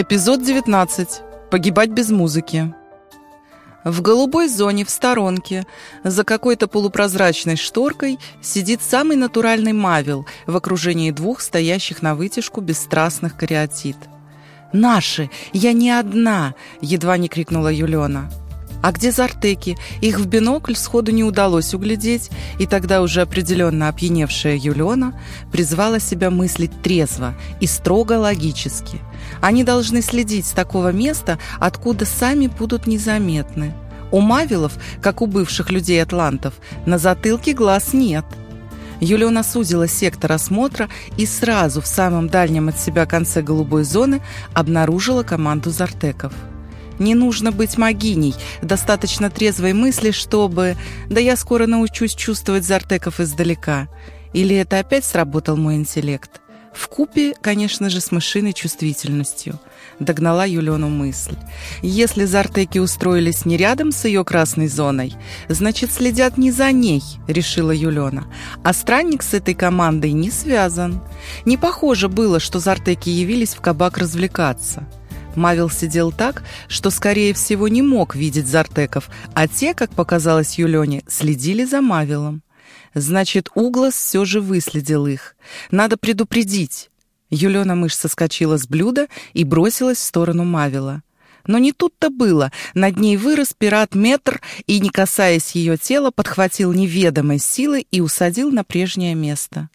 Эпизод 19. Погибать без музыки. В голубой зоне в сторонке, за какой-то полупрозрачной шторкой, сидит самый натуральный мавил в окружении двух стоящих на вытяжку бесстрастных кариатид. «Наши! Я не одна!» — едва не крикнула Юлена. А где зартеки? Их в бинокль сходу не удалось углядеть, и тогда уже определенно опьяневшая Юлена призвала себя мыслить трезво и строго логически. Они должны следить с такого места, откуда сами будут незаметны. У Мавилов, как у бывших людей-атлантов, на затылке глаз нет. Юлена сузила сектор осмотра и сразу в самом дальнем от себя конце голубой зоны обнаружила команду зартеков. Не нужно быть магиней, достаточно трезвой мысли, чтобы... Да я скоро научусь чувствовать зартеков издалека. Или это опять сработал мой интеллект? В купе, конечно же, с мышиной чувствительностью. Догнала Юлену мысль. Если зартеки устроились не рядом с ее красной зоной, значит, следят не за ней, решила Юлена. А странник с этой командой не связан. Не похоже было, что зартеки явились в кабак развлекаться. Мавил сидел так, что, скорее всего, не мог видеть Зартеков, а те, как показалось Юлене, следили за Мавилом. Значит, Углас все же выследил их. Надо предупредить. Юлена мышь соскочила с блюда и бросилась в сторону Мавила. Но не тут-то было. Над ней вырос пират метр и, не касаясь ее тела, подхватил неведомой силой и усадил на прежнее место.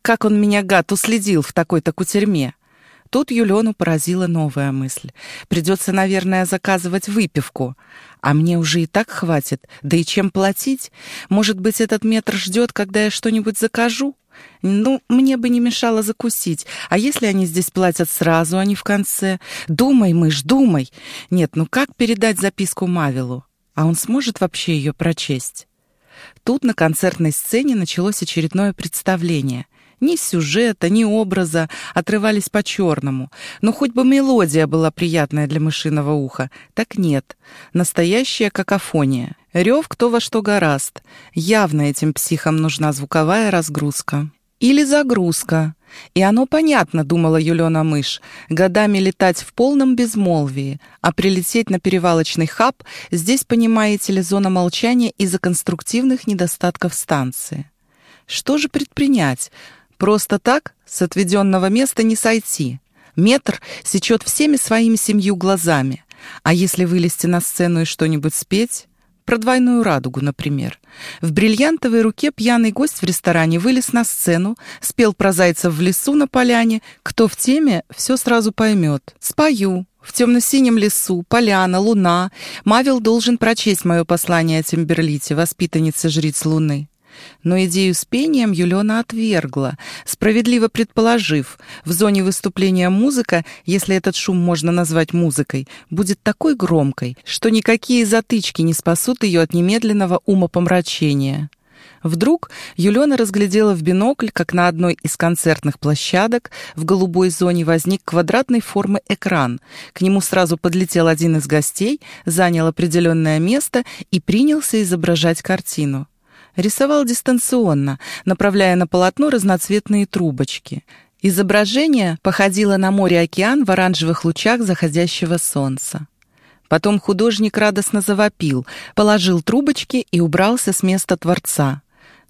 Как он меня, гад, уследил в такой-то кутерьме? Тут Юлену поразила новая мысль. Придется, наверное, заказывать выпивку. А мне уже и так хватит. Да и чем платить? Может быть, этот метр ждет, когда я что-нибудь закажу? Ну, мне бы не мешало закусить. А если они здесь платят сразу, а не в конце? Думай, мышь, думай. Нет, ну как передать записку Мавилу? А он сможет вообще ее прочесть? Тут на концертной сцене началось очередное представление — ни сюжета, ни образа отрывались по-черному. Но хоть бы мелодия была приятная для мышиного уха. Так нет. Настоящая какофония. Рев кто во что гораст. Явно этим психам нужна звуковая разгрузка. Или загрузка. И оно понятно, думала Юлена мышь, годами летать в полном безмолвии, а прилететь на перевалочный хаб здесь, понимаете ли, зона молчания из-за конструктивных недостатков станции. Что же предпринять? Просто так с отведенного места не сойти. Метр сечет всеми своими семью глазами. А если вылезти на сцену и что-нибудь спеть? Про двойную радугу, например. В бриллиантовой руке пьяный гость в ресторане вылез на сцену, спел про зайцев в лесу на поляне. Кто в теме, все сразу поймет. Спою. В темно-синем лесу, поляна, луна. Мавил должен прочесть мое послание о Тимберлите, воспитаннице жриц Луны. Но идею с пением Юлена отвергла, справедливо предположив, в зоне выступления музыка, если этот шум можно назвать музыкой, будет такой громкой, что никакие затычки не спасут ее от немедленного умопомрачения. Вдруг Юлена разглядела в бинокль, как на одной из концертных площадок в голубой зоне возник квадратной формы экран. К нему сразу подлетел один из гостей, занял определенное место и принялся изображать картину. Рисовал дистанционно, направляя на полотно разноцветные трубочки. Изображение походило на море-океан в оранжевых лучах заходящего солнца. Потом художник радостно завопил, положил трубочки и убрался с места Творца.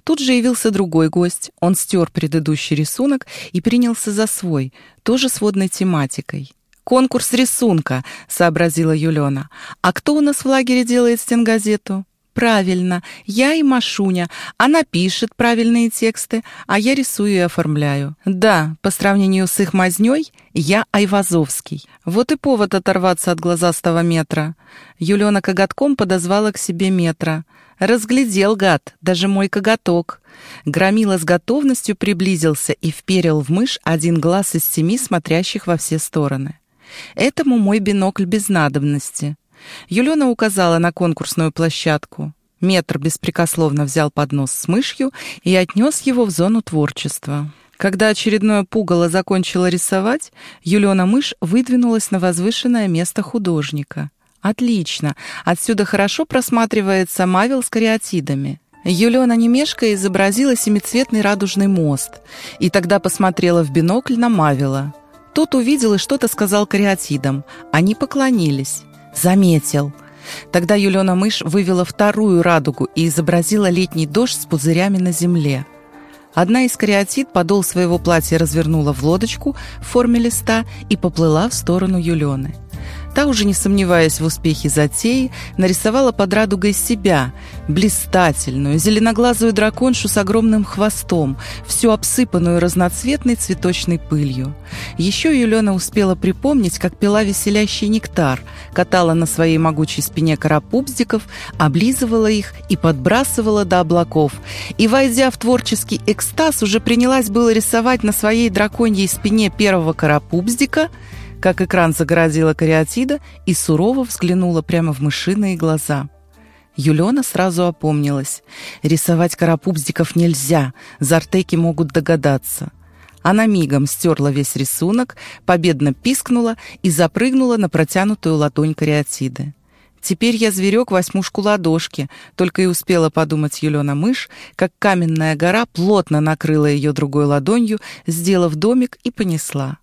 Тут же явился другой гость. Он стер предыдущий рисунок и принялся за свой, тоже с водной тематикой. «Конкурс рисунка», — сообразила Юлена. «А кто у нас в лагере делает стенгазету?» Правильно, я и Машуня. Она пишет правильные тексты, а я рисую и оформляю. Да, по сравнению с их мазнёй, я Айвазовский. Вот и повод оторваться от глазастого метра. Юлена коготком подозвала к себе метра. Разглядел гад, даже мой коготок. Громила с готовностью приблизился и вперил в мышь один глаз из семи, смотрящих во все стороны. Этому мой бинокль без надобности. Юлена указала на конкурсную площадку. Метр беспрекословно взял поднос с мышью и отнес его в зону творчества. Когда очередное пугало закончило рисовать, Юлена мышь выдвинулась на возвышенное место художника. Отлично, отсюда хорошо просматривается Мавил с кариатидами. Юлена немешко изобразила семицветный радужный мост и тогда посмотрела в бинокль на Мавила. Тот увидел и что-то сказал кариатидам. Они поклонились. Заметил. Тогда Юлена мышь вывела вторую радугу и изобразила летний дождь с пузырями на земле. Одна из кариатид подол своего платья развернула в лодочку в форме листа и поплыла в сторону Юлены. Та, уже не сомневаясь в успехе затеи, нарисовала под радугой себя, блистательную, зеленоглазую драконшу с огромным хвостом, всю обсыпанную разноцветной цветочной пылью. Еще Юлена успела припомнить, как пила веселящий нектар, катала на своей могучей спине карапубздиков, облизывала их и подбрасывала до облаков. И, войдя в творческий экстаз, уже принялась было рисовать на своей драконьей спине первого карапубздика – как экран загородила кариатида и сурово взглянула прямо в мышиные глаза. Юлена сразу опомнилась. Рисовать карапубздиков нельзя, зартеки могут догадаться. Она мигом стерла весь рисунок, победно пискнула и запрыгнула на протянутую ладонь кариатиды. «Теперь я зверек восьмушку ладошки», только и успела подумать Юлена мышь, как каменная гора плотно накрыла ее другой ладонью, сделав домик и понесла.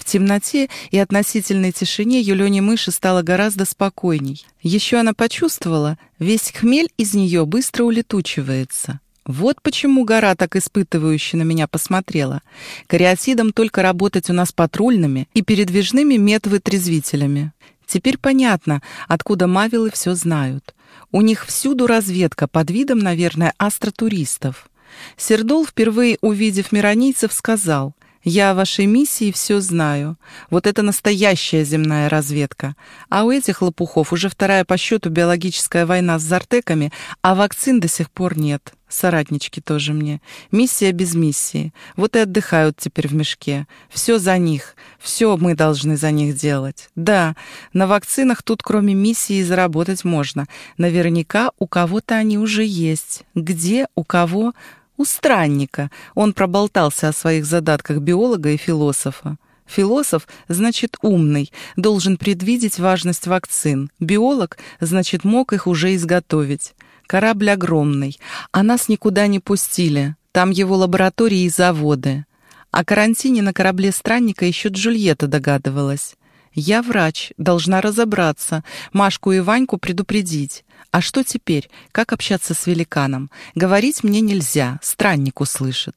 В темноте и относительной тишине Юлене мыши стало гораздо спокойней. Еще она почувствовала, весь хмель из нее быстро улетучивается. Вот почему гора так испытывающе на меня посмотрела. Кариатидом только работать у нас патрульными и передвижными метвы-трезвителями. Теперь понятно, откуда мавилы все знают. У них всюду разведка под видом, наверное, астротуристов. Сердол, впервые увидев миронийцев, сказал — я о вашей миссии все знаю. Вот это настоящая земная разведка. А у этих лопухов уже вторая по счету биологическая война с зартеками, а вакцин до сих пор нет. Соратнички тоже мне. Миссия без миссии. Вот и отдыхают теперь в мешке. Все за них. Все мы должны за них делать. Да, на вакцинах тут кроме миссии заработать можно. Наверняка у кого-то они уже есть. Где, у кого, у странника он проболтался о своих задатках биолога и философа. Философ значит умный, должен предвидеть важность вакцин. Биолог значит мог их уже изготовить. Корабль огромный, а нас никуда не пустили. Там его лаборатории и заводы. О карантине на корабле странника еще Джульетта догадывалась. Я врач, должна разобраться, Машку и Ваньку предупредить. А что теперь? Как общаться с великаном? Говорить мне нельзя, странник услышит.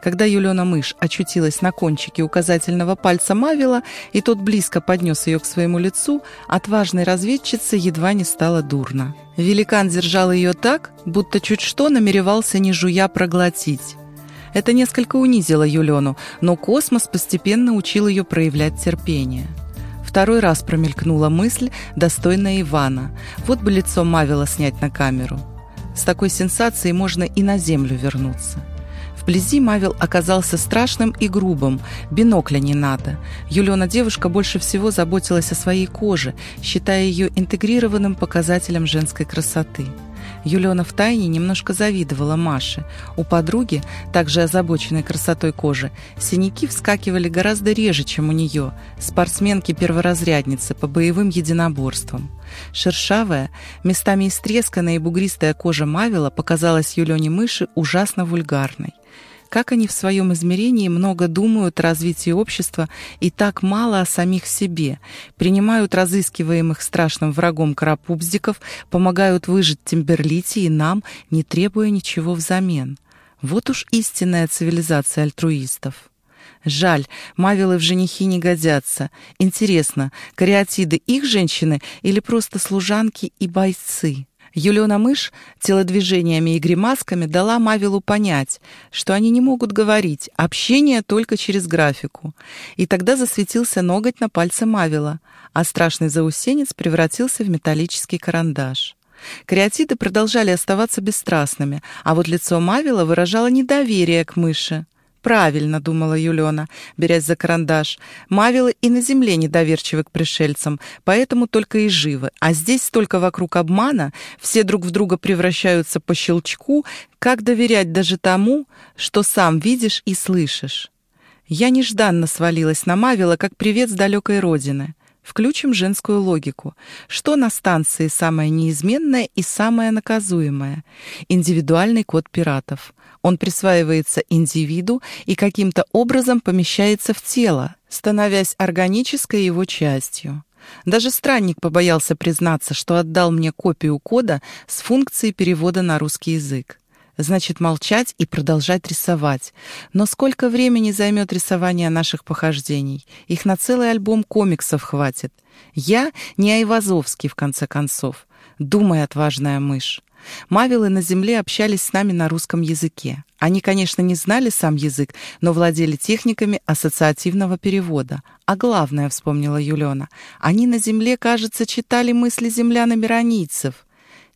Когда Юлена мышь очутилась на кончике указательного пальца Мавила, и тот близко поднес ее к своему лицу, отважной разведчице едва не стало дурно. Великан держал ее так, будто чуть что намеревался не жуя проглотить. Это несколько унизило Юлену, но космос постепенно учил ее проявлять терпение. Второй раз промелькнула мысль, достойная Ивана. Вот бы лицо Мавила снять на камеру. С такой сенсацией можно и на землю вернуться. Вблизи Мавил оказался страшным и грубым, бинокля не надо. Юлена девушка больше всего заботилась о своей коже, считая ее интегрированным показателем женской красоты. Юлена втайне немножко завидовала Маше. У подруги, также озабоченной красотой кожи, синяки вскакивали гораздо реже, чем у нее, спортсменки-перворазрядницы по боевым единоборствам. Шершавая, местами истресканная и бугристая кожа Мавила показалась Юлене мыши ужасно вульгарной как они в своем измерении много думают о развитии общества и так мало о самих себе, принимают разыскиваемых страшным врагом карапубздиков, помогают выжить Тимберлите и нам, не требуя ничего взамен. Вот уж истинная цивилизация альтруистов. Жаль, мавилы в женихи не годятся. Интересно, кариатиды их женщины или просто служанки и бойцы? Юлена Мышь телодвижениями и гримасками дала Мавилу понять, что они не могут говорить, общение только через графику. И тогда засветился ноготь на пальце Мавила, а страшный заусенец превратился в металлический карандаш. Креатиды продолжали оставаться бесстрастными, а вот лицо Мавила выражало недоверие к мыши. «Правильно», — думала Юлена, берясь за карандаш. «Мавилы и на земле недоверчивы к пришельцам, поэтому только и живы. А здесь столько вокруг обмана, все друг в друга превращаются по щелчку. Как доверять даже тому, что сам видишь и слышишь?» Я нежданно свалилась на Мавила, как привет с далекой родины. Включим женскую логику. Что на станции самое неизменное и самое наказуемое? Индивидуальный код пиратов. Он присваивается индивиду и каким-то образом помещается в тело, становясь органической его частью. Даже странник побоялся признаться, что отдал мне копию кода с функцией перевода на русский язык. Значит, молчать и продолжать рисовать. Но сколько времени займет рисование наших похождений? Их на целый альбом комиксов хватит. Я не Айвазовский, в конце концов. Думай, отважная мышь. Мавилы на земле общались с нами на русском языке. Они, конечно, не знали сам язык, но владели техниками ассоциативного перевода. А главное, вспомнила Юлена, они на земле, кажется, читали мысли землян-миронийцев.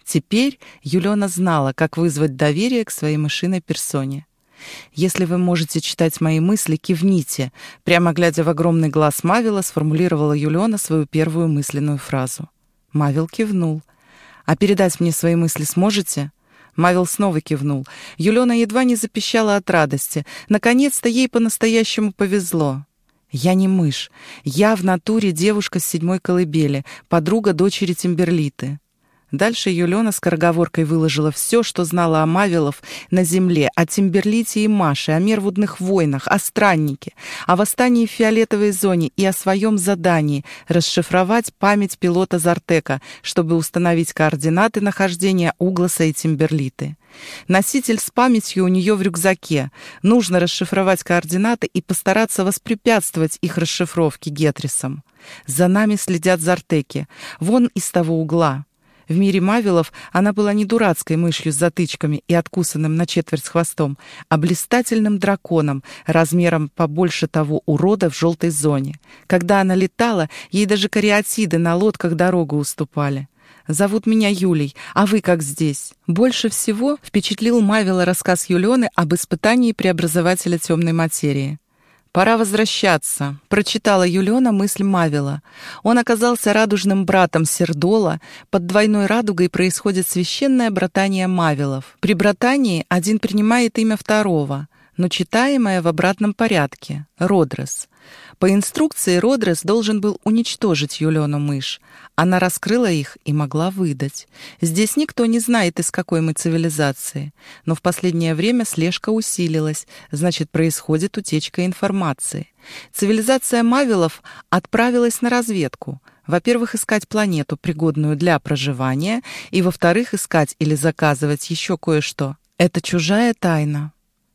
Теперь Юлена знала, как вызвать доверие к своей мышиной персоне. «Если вы можете читать мои мысли, кивните», прямо глядя в огромный глаз Мавила, сформулировала Юлена свою первую мысленную фразу. Мавил кивнул — «А передать мне свои мысли сможете?» Мавил снова кивнул. Юлена едва не запищала от радости. Наконец-то ей по-настоящему повезло. «Я не мышь. Я в натуре девушка с седьмой колыбели, подруга дочери Тимберлиты. Дальше Юлена скороговоркой выложила все, что знала о Мавилов на земле, о Тимберлите и Маше, о Мервудных войнах, о страннике, о восстании в фиолетовой зоне и о своем задании расшифровать память пилота Зартека, чтобы установить координаты нахождения Угласа и Тимберлиты. Носитель с памятью у нее в рюкзаке. Нужно расшифровать координаты и постараться воспрепятствовать их расшифровке Гетрисом. За нами следят Зартеки. Вон из того угла. В мире Мавилов она была не дурацкой мышью с затычками и откусанным на четверть хвостом, а блистательным драконом, размером побольше того урода в желтой зоне. Когда она летала, ей даже кариатиды на лодках дорогу уступали. «Зовут меня Юлей, а вы как здесь?» Больше всего впечатлил Мавила рассказ Юлены об испытании преобразователя темной материи. «Пора возвращаться», — прочитала Юлена мысль Мавила. Он оказался радужным братом Сердола. Под двойной радугой происходит священное братание Мавилов. При братании один принимает имя второго, но читаемое в обратном порядке — Родрес. По инструкции Родрес должен был уничтожить Юлену мышь. Она раскрыла их и могла выдать. Здесь никто не знает, из какой мы цивилизации. Но в последнее время слежка усилилась, значит, происходит утечка информации. Цивилизация Мавилов отправилась на разведку. Во-первых, искать планету, пригодную для проживания, и, во-вторых, искать или заказывать еще кое-что. Это чужая тайна.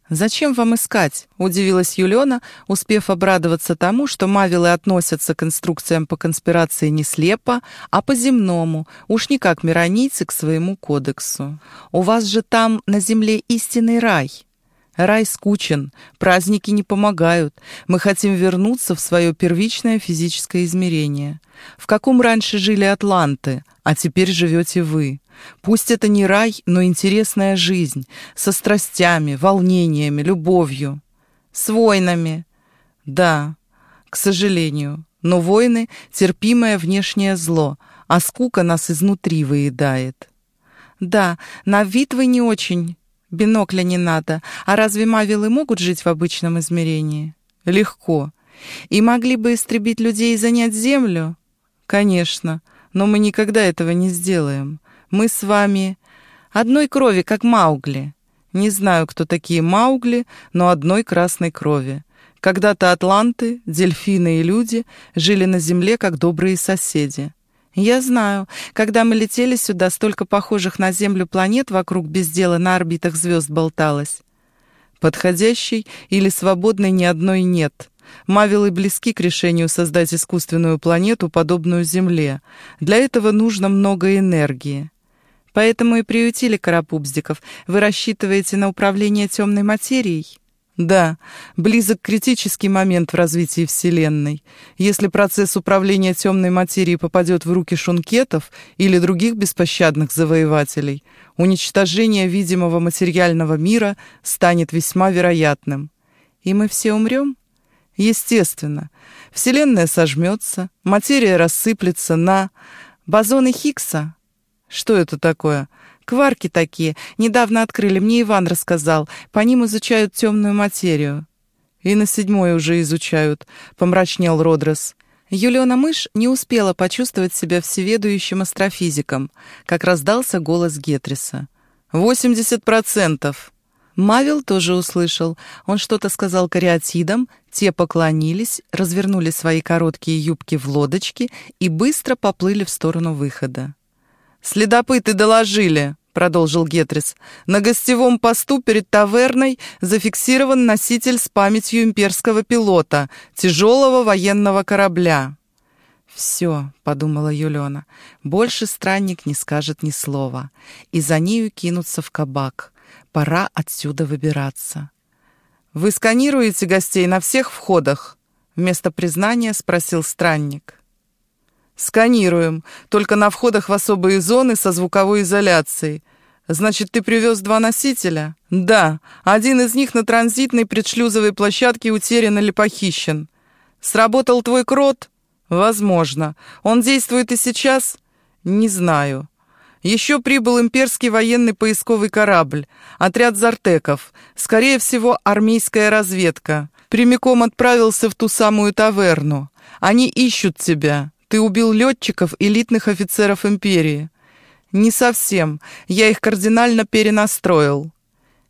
«Зачем вам искать?» — удивилась Юлена, успев обрадоваться тому, что мавилы относятся к инструкциям по конспирации не слепо, а по-земному, уж не как миронийцы к своему кодексу. «У вас же там на земле истинный рай». Рай скучен, праздники не помогают. Мы хотим вернуться в свое первичное физическое измерение. В каком раньше жили атланты, а теперь живете вы. Пусть это не рай, но интересная жизнь, со страстями, волнениями, любовью. С войнами. Да, к сожалению. Но войны — терпимое внешнее зло, а скука нас изнутри выедает. Да, на вид вы не очень Бинокля не надо. А разве мавилы могут жить в обычном измерении? Легко. И могли бы истребить людей и занять землю? Конечно. Но мы никогда этого не сделаем. Мы с вами одной крови, как Маугли. Не знаю, кто такие Маугли, но одной красной крови. Когда-то атланты, дельфины и люди жили на земле, как добрые соседи. «Я знаю. Когда мы летели сюда, столько похожих на Землю планет вокруг без дела на орбитах звезд болталось. Подходящей или свободной ни одной нет. Мавилы близки к решению создать искусственную планету, подобную Земле. Для этого нужно много энергии. Поэтому и приютили карапубздиков. Вы рассчитываете на управление темной материей?» Да, близок критический момент в развитии Вселенной. Если процесс управления темной материей попадет в руки шункетов или других беспощадных завоевателей, уничтожение видимого материального мира станет весьма вероятным. И мы все умрем? Естественно. Вселенная сожмется, материя рассыплется на... Бозоны Хиггса? Что это такое? Кварки такие. Недавно открыли, мне Иван рассказал. По ним изучают темную материю. И на седьмой уже изучают, помрачнел Родрес. Юлиона Мышь не успела почувствовать себя всеведущим астрофизиком, как раздался голос Гетриса. «Восемьдесят процентов!» Мавил тоже услышал. Он что-то сказал кариатидам, те поклонились, развернули свои короткие юбки в лодочки и быстро поплыли в сторону выхода. «Следопыты доложили», — продолжил Гетрис. «На гостевом посту перед таверной зафиксирован носитель с памятью имперского пилота, тяжелого военного корабля». «Все», — подумала Юлена, — «больше странник не скажет ни слова, и за нею кинутся в кабак. Пора отсюда выбираться». «Вы сканируете гостей на всех входах?» — вместо признания спросил странник. «Сканируем, только на входах в особые зоны со звуковой изоляцией. Значит, ты привез два носителя?» «Да, один из них на транзитной предшлюзовой площадке утерян или похищен. Сработал твой крот?» «Возможно. Он действует и сейчас?» «Не знаю». Еще прибыл имперский военный поисковый корабль, отряд зартеков, скорее всего, армейская разведка. Прямиком отправился в ту самую таверну. Они ищут тебя. Ты убил летчиков, элитных офицеров империи. Не совсем. Я их кардинально перенастроил.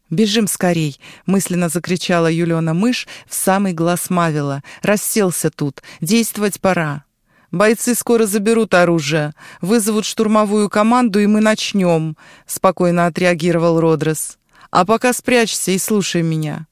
«Бежим скорей!» — мысленно закричала Юлиона мышь в самый глаз Мавила. «Расселся тут. Действовать пора!» «Бойцы скоро заберут оружие, вызовут штурмовую команду, и мы начнем», — спокойно отреагировал Родрес. «А пока спрячься и слушай меня».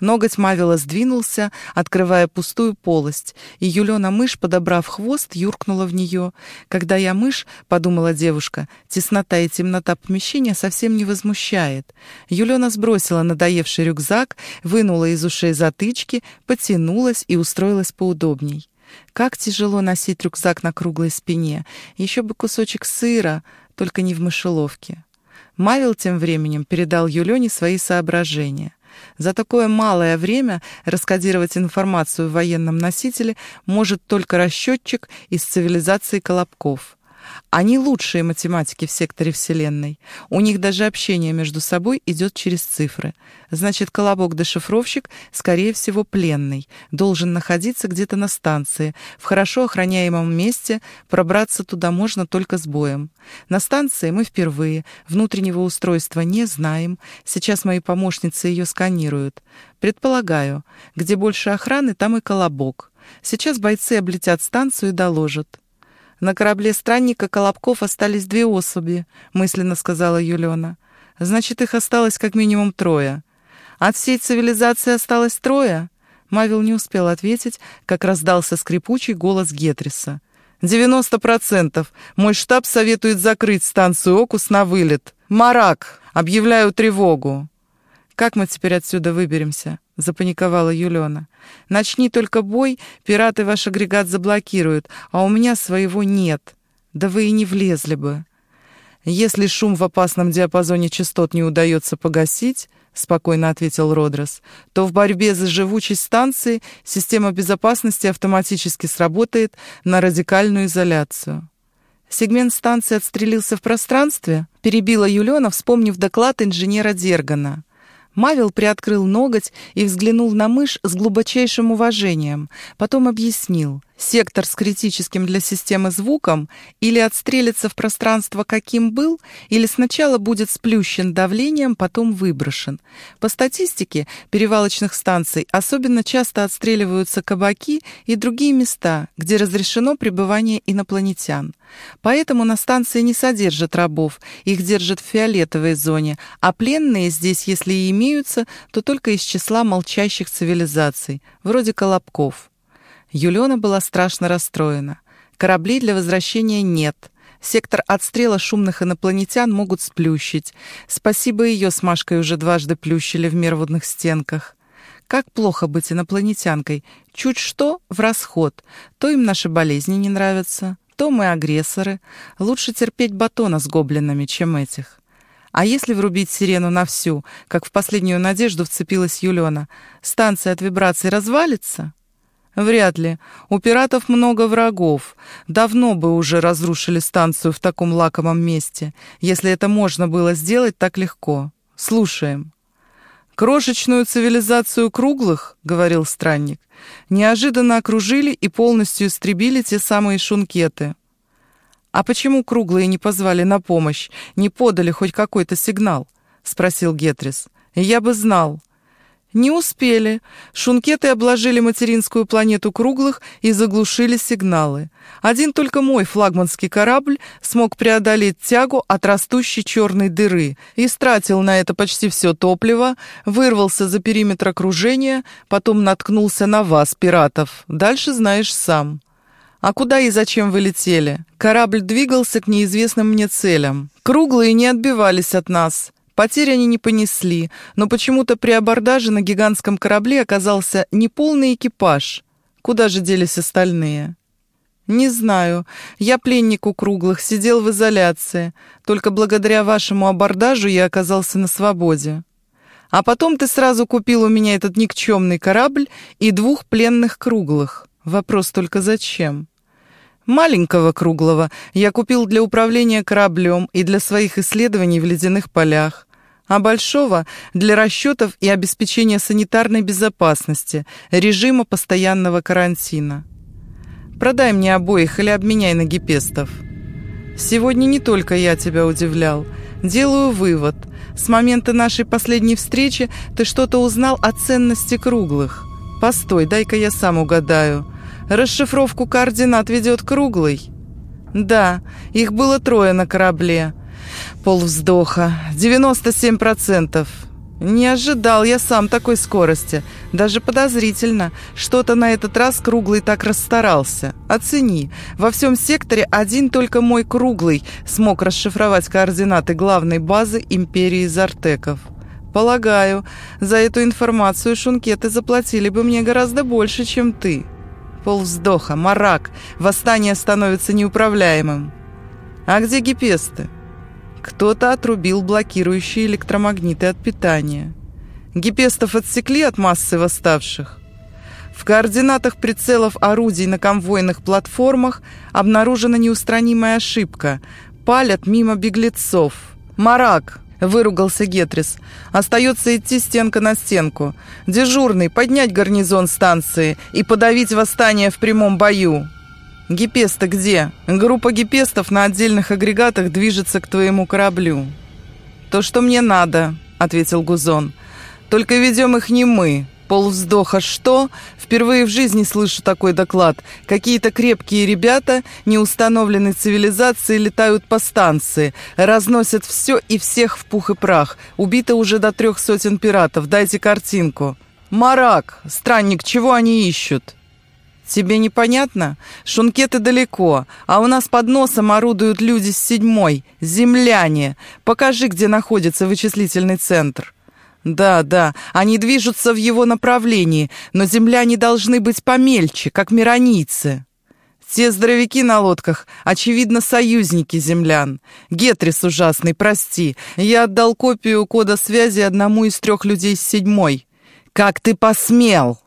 Ноготь Мавила сдвинулся, открывая пустую полость, и Юлена мышь, подобрав хвост, юркнула в нее. «Когда я мышь», — подумала девушка, — «теснота и темнота помещения совсем не возмущает». Юлена сбросила надоевший рюкзак, вынула из ушей затычки, потянулась и устроилась поудобней. Как тяжело носить рюкзак на круглой спине. Еще бы кусочек сыра, только не в мышеловке. Мавил тем временем передал Юлене свои соображения. За такое малое время раскодировать информацию в военном носителе может только расчетчик из цивилизации Колобков. Они лучшие математики в секторе Вселенной. У них даже общение между собой идет через цифры. Значит, колобок-дешифровщик, скорее всего, пленный. Должен находиться где-то на станции. В хорошо охраняемом месте пробраться туда можно только с боем. На станции мы впервые. Внутреннего устройства не знаем. Сейчас мои помощницы ее сканируют. Предполагаю, где больше охраны, там и колобок. Сейчас бойцы облетят станцию и доложат. На корабле странника Колобков остались две особи, мысленно сказала Юлена. Значит, их осталось как минимум трое. От всей цивилизации осталось трое? Мавил не успел ответить, как раздался скрипучий голос Гетриса. «Девяносто процентов. Мой штаб советует закрыть станцию Окус на вылет. Марак! Объявляю тревогу!» «Как мы теперь отсюда выберемся?» — запаниковала Юлена. «Начни только бой, пираты ваш агрегат заблокируют, а у меня своего нет. Да вы и не влезли бы». «Если шум в опасном диапазоне частот не удается погасить, — спокойно ответил Родрос, — то в борьбе за живучесть станции система безопасности автоматически сработает на радикальную изоляцию». Сегмент станции отстрелился в пространстве, перебила Юлена, вспомнив доклад инженера Дергана. Мавил приоткрыл ноготь и взглянул на мышь с глубочайшим уважением. Потом объяснил. Сектор с критическим для системы звуком или отстрелится в пространство, каким был, или сначала будет сплющен давлением, потом выброшен. По статистике перевалочных станций особенно часто отстреливаются кабаки и другие места, где разрешено пребывание инопланетян. Поэтому на станции не содержат рабов, их держат в фиолетовой зоне, а пленные здесь, если и имеются, то только из числа молчащих цивилизаций, вроде Колобков. Юлена была страшно расстроена. Кораблей для возвращения нет. Сектор отстрела шумных инопланетян могут сплющить. Спасибо ее с Машкой уже дважды плющили в мерводных стенках. Как плохо быть инопланетянкой. Чуть что — в расход. То им наши болезни не нравятся, то мы агрессоры. Лучше терпеть батона с гоблинами, чем этих. А если врубить сирену на всю, как в последнюю надежду вцепилась Юлена, станция от вибраций развалится? Вряд ли. У пиратов много врагов. Давно бы уже разрушили станцию в таком лакомом месте, если это можно было сделать так легко. Слушаем. «Крошечную цивилизацию круглых, — говорил странник, — неожиданно окружили и полностью истребили те самые шункеты. А почему круглые не позвали на помощь, не подали хоть какой-то сигнал?» — спросил Гетрис. Я бы знал. Не успели. Шункеты обложили материнскую планету круглых и заглушили сигналы. Один только мой флагманский корабль смог преодолеть тягу от растущей черной дыры и стратил на это почти все топливо, вырвался за периметр окружения, потом наткнулся на вас, пиратов. Дальше знаешь сам. А куда и зачем вы летели? Корабль двигался к неизвестным мне целям. Круглые не отбивались от нас. Потерь они не понесли, но почему-то при абордаже на гигантском корабле оказался неполный экипаж. Куда же делись остальные? «Не знаю. Я пленник у круглых, сидел в изоляции. Только благодаря вашему абордажу я оказался на свободе. А потом ты сразу купил у меня этот никчемный корабль и двух пленных круглых. Вопрос только зачем?» Маленького круглого я купил для управления кораблем и для своих исследований в ледяных полях а большого — для расчетов и обеспечения санитарной безопасности, режима постоянного карантина. Продай мне обоих или обменяй на гипестов. Сегодня не только я тебя удивлял. Делаю вывод. С момента нашей последней встречи ты что-то узнал о ценности круглых. Постой, дай-ка я сам угадаю. Расшифровку координат ведет круглый? Да, их было трое на корабле — Полвздоха. 97%. Не ожидал я сам такой скорости. Даже подозрительно. Что-то на этот раз Круглый так расстарался. Оцени. Во всем секторе один только мой Круглый смог расшифровать координаты главной базы Империи Зартеков. Полагаю, за эту информацию шункеты заплатили бы мне гораздо больше, чем ты. Полвздоха. Марак. Восстание становится неуправляемым. А где гипесты? Кто-то отрубил блокирующие электромагниты от питания. Гипестов отсекли от массы восставших. В координатах прицелов орудий на конвойных платформах обнаружена неустранимая ошибка. Палят мимо беглецов. «Марак!» — выругался Гетрис. «Остается идти стенка на стенку. Дежурный, поднять гарнизон станции и подавить восстание в прямом бою». «Гипеста где? Группа гипестов на отдельных агрегатах движется к твоему кораблю». «То, что мне надо», — ответил Гузон. «Только ведем их не мы. Полвздоха что? Впервые в жизни слышу такой доклад. Какие-то крепкие ребята неустановленной цивилизации летают по станции, разносят все и всех в пух и прах. Убито уже до трех сотен пиратов. Дайте картинку». «Марак! Странник, чего они ищут?» «Тебе непонятно? Шункеты далеко, а у нас под носом орудуют люди с седьмой, земляне. Покажи, где находится вычислительный центр». «Да, да, они движутся в его направлении, но земляне должны быть помельче, как миронийцы». Те здоровяки на лодках, очевидно, союзники землян. Гетрис ужасный, прости. Я отдал копию кода связи одному из трех людей с седьмой. Как ты посмел?»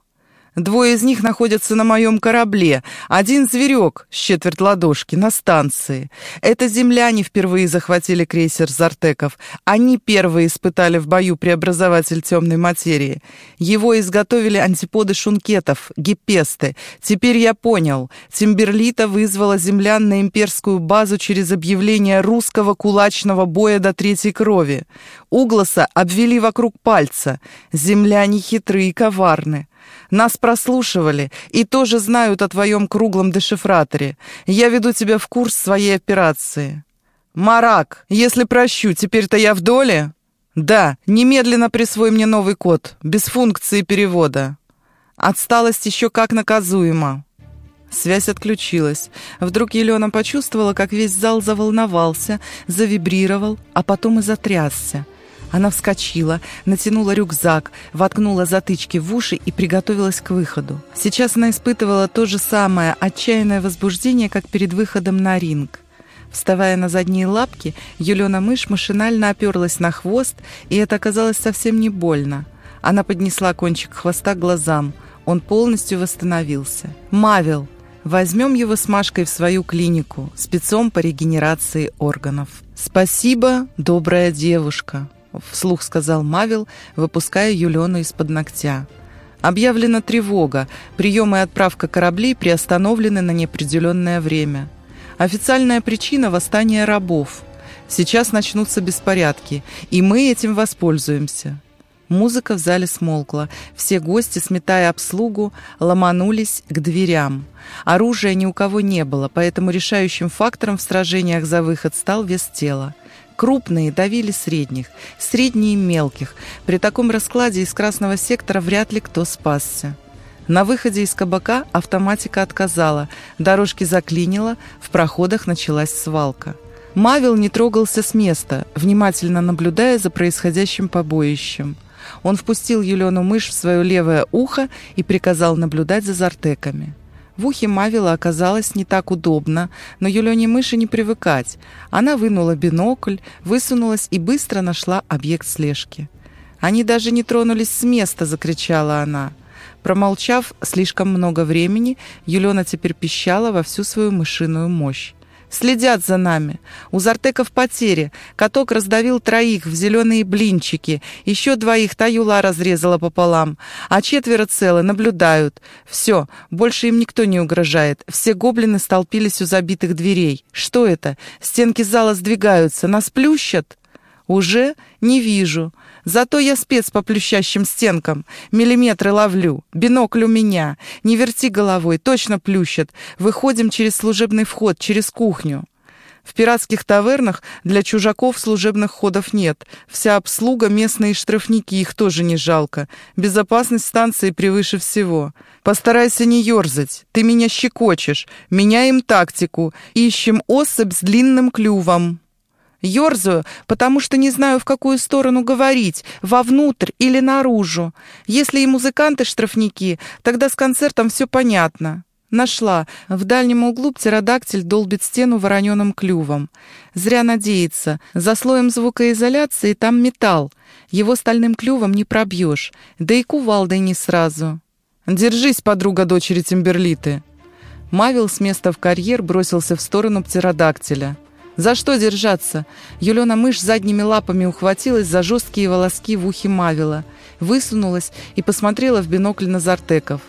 Двое из них находятся на моем корабле. Один зверек с четверть ладошки на станции. Это земляне впервые захватили крейсер Зартеков. Они первые испытали в бою преобразователь темной материи. Его изготовили антиподы шункетов, гипесты. Теперь я понял. Тимберлита вызвала землян на имперскую базу через объявление русского кулачного боя до третьей крови. Угласа обвели вокруг пальца. Земляне хитрые и коварны. Нас прослушивали и тоже знают о твоем круглом дешифраторе. Я веду тебя в курс своей операции. Марак, если прощу, теперь-то я в доле? Да, немедленно присвой мне новый код, без функции перевода. Отсталость еще как наказуема. Связь отключилась. Вдруг Елена почувствовала, как весь зал заволновался, завибрировал, а потом и затрясся. Она вскочила, натянула рюкзак, воткнула затычки в уши и приготовилась к выходу. Сейчас она испытывала то же самое отчаянное возбуждение, как перед выходом на ринг. Вставая на задние лапки, Юлена мышь машинально оперлась на хвост, и это оказалось совсем не больно. Она поднесла кончик хвоста к глазам. Он полностью восстановился. «Мавил!» Возьмем его с Машкой в свою клинику, спецом по регенерации органов. Спасибо, добрая девушка. — вслух сказал Мавил, выпуская Юлену из-под ногтя. «Объявлена тревога. Прием и отправка кораблей приостановлены на неопределенное время. Официальная причина — восстание рабов. Сейчас начнутся беспорядки, и мы этим воспользуемся». Музыка в зале смолкла. Все гости, сметая обслугу, ломанулись к дверям. Оружия ни у кого не было, поэтому решающим фактором в сражениях за выход стал вес тела. Крупные давили средних, средние – мелких. При таком раскладе из красного сектора вряд ли кто спасся. На выходе из кабака автоматика отказала, дорожки заклинило, в проходах началась свалка. Мавил не трогался с места, внимательно наблюдая за происходящим побоищем. Он впустил Юлену мышь в свое левое ухо и приказал наблюдать за зартеками. В ухе Мавила оказалось не так удобно, но Юлене мыши не привыкать. Она вынула бинокль, высунулась и быстро нашла объект слежки. «Они даже не тронулись с места!» — закричала она. Промолчав слишком много времени, Юлена теперь пищала во всю свою мышиную мощь. Следят за нами. У Зартеков потери. Каток раздавил троих в зеленые блинчики. Еще двоих та юла разрезала пополам. А четверо целы, наблюдают. Все, больше им никто не угрожает. Все гоблины столпились у забитых дверей. Что это? Стенки зала сдвигаются. Нас плющат? Уже не вижу. Зато я спец по плющащим стенкам. Миллиметры ловлю. Бинокль у меня. Не верти головой, точно плющат. Выходим через служебный вход, через кухню. В пиратских тавернах для чужаков служебных ходов нет. Вся обслуга, местные штрафники, их тоже не жалко. Безопасность станции превыше всего. Постарайся не ерзать. Ты меня щекочешь. Меняем тактику. Ищем особь с длинным клювом. Ёрзаю, потому что не знаю, в какую сторону говорить, вовнутрь или наружу. Если и музыканты штрафники, тогда с концертом все понятно. Нашла. В дальнем углу птеродактиль долбит стену вороненым клювом. Зря надеется. За слоем звукоизоляции там металл. Его стальным клювом не пробьешь. Да и кувалдой не сразу. «Держись, подруга дочери Тимберлиты!» Мавил с места в карьер бросился в сторону птеродактиля. За что держаться? Юлена мышь задними лапами ухватилась за жесткие волоски в ухе Мавила, высунулась и посмотрела в бинокль на Зартеков.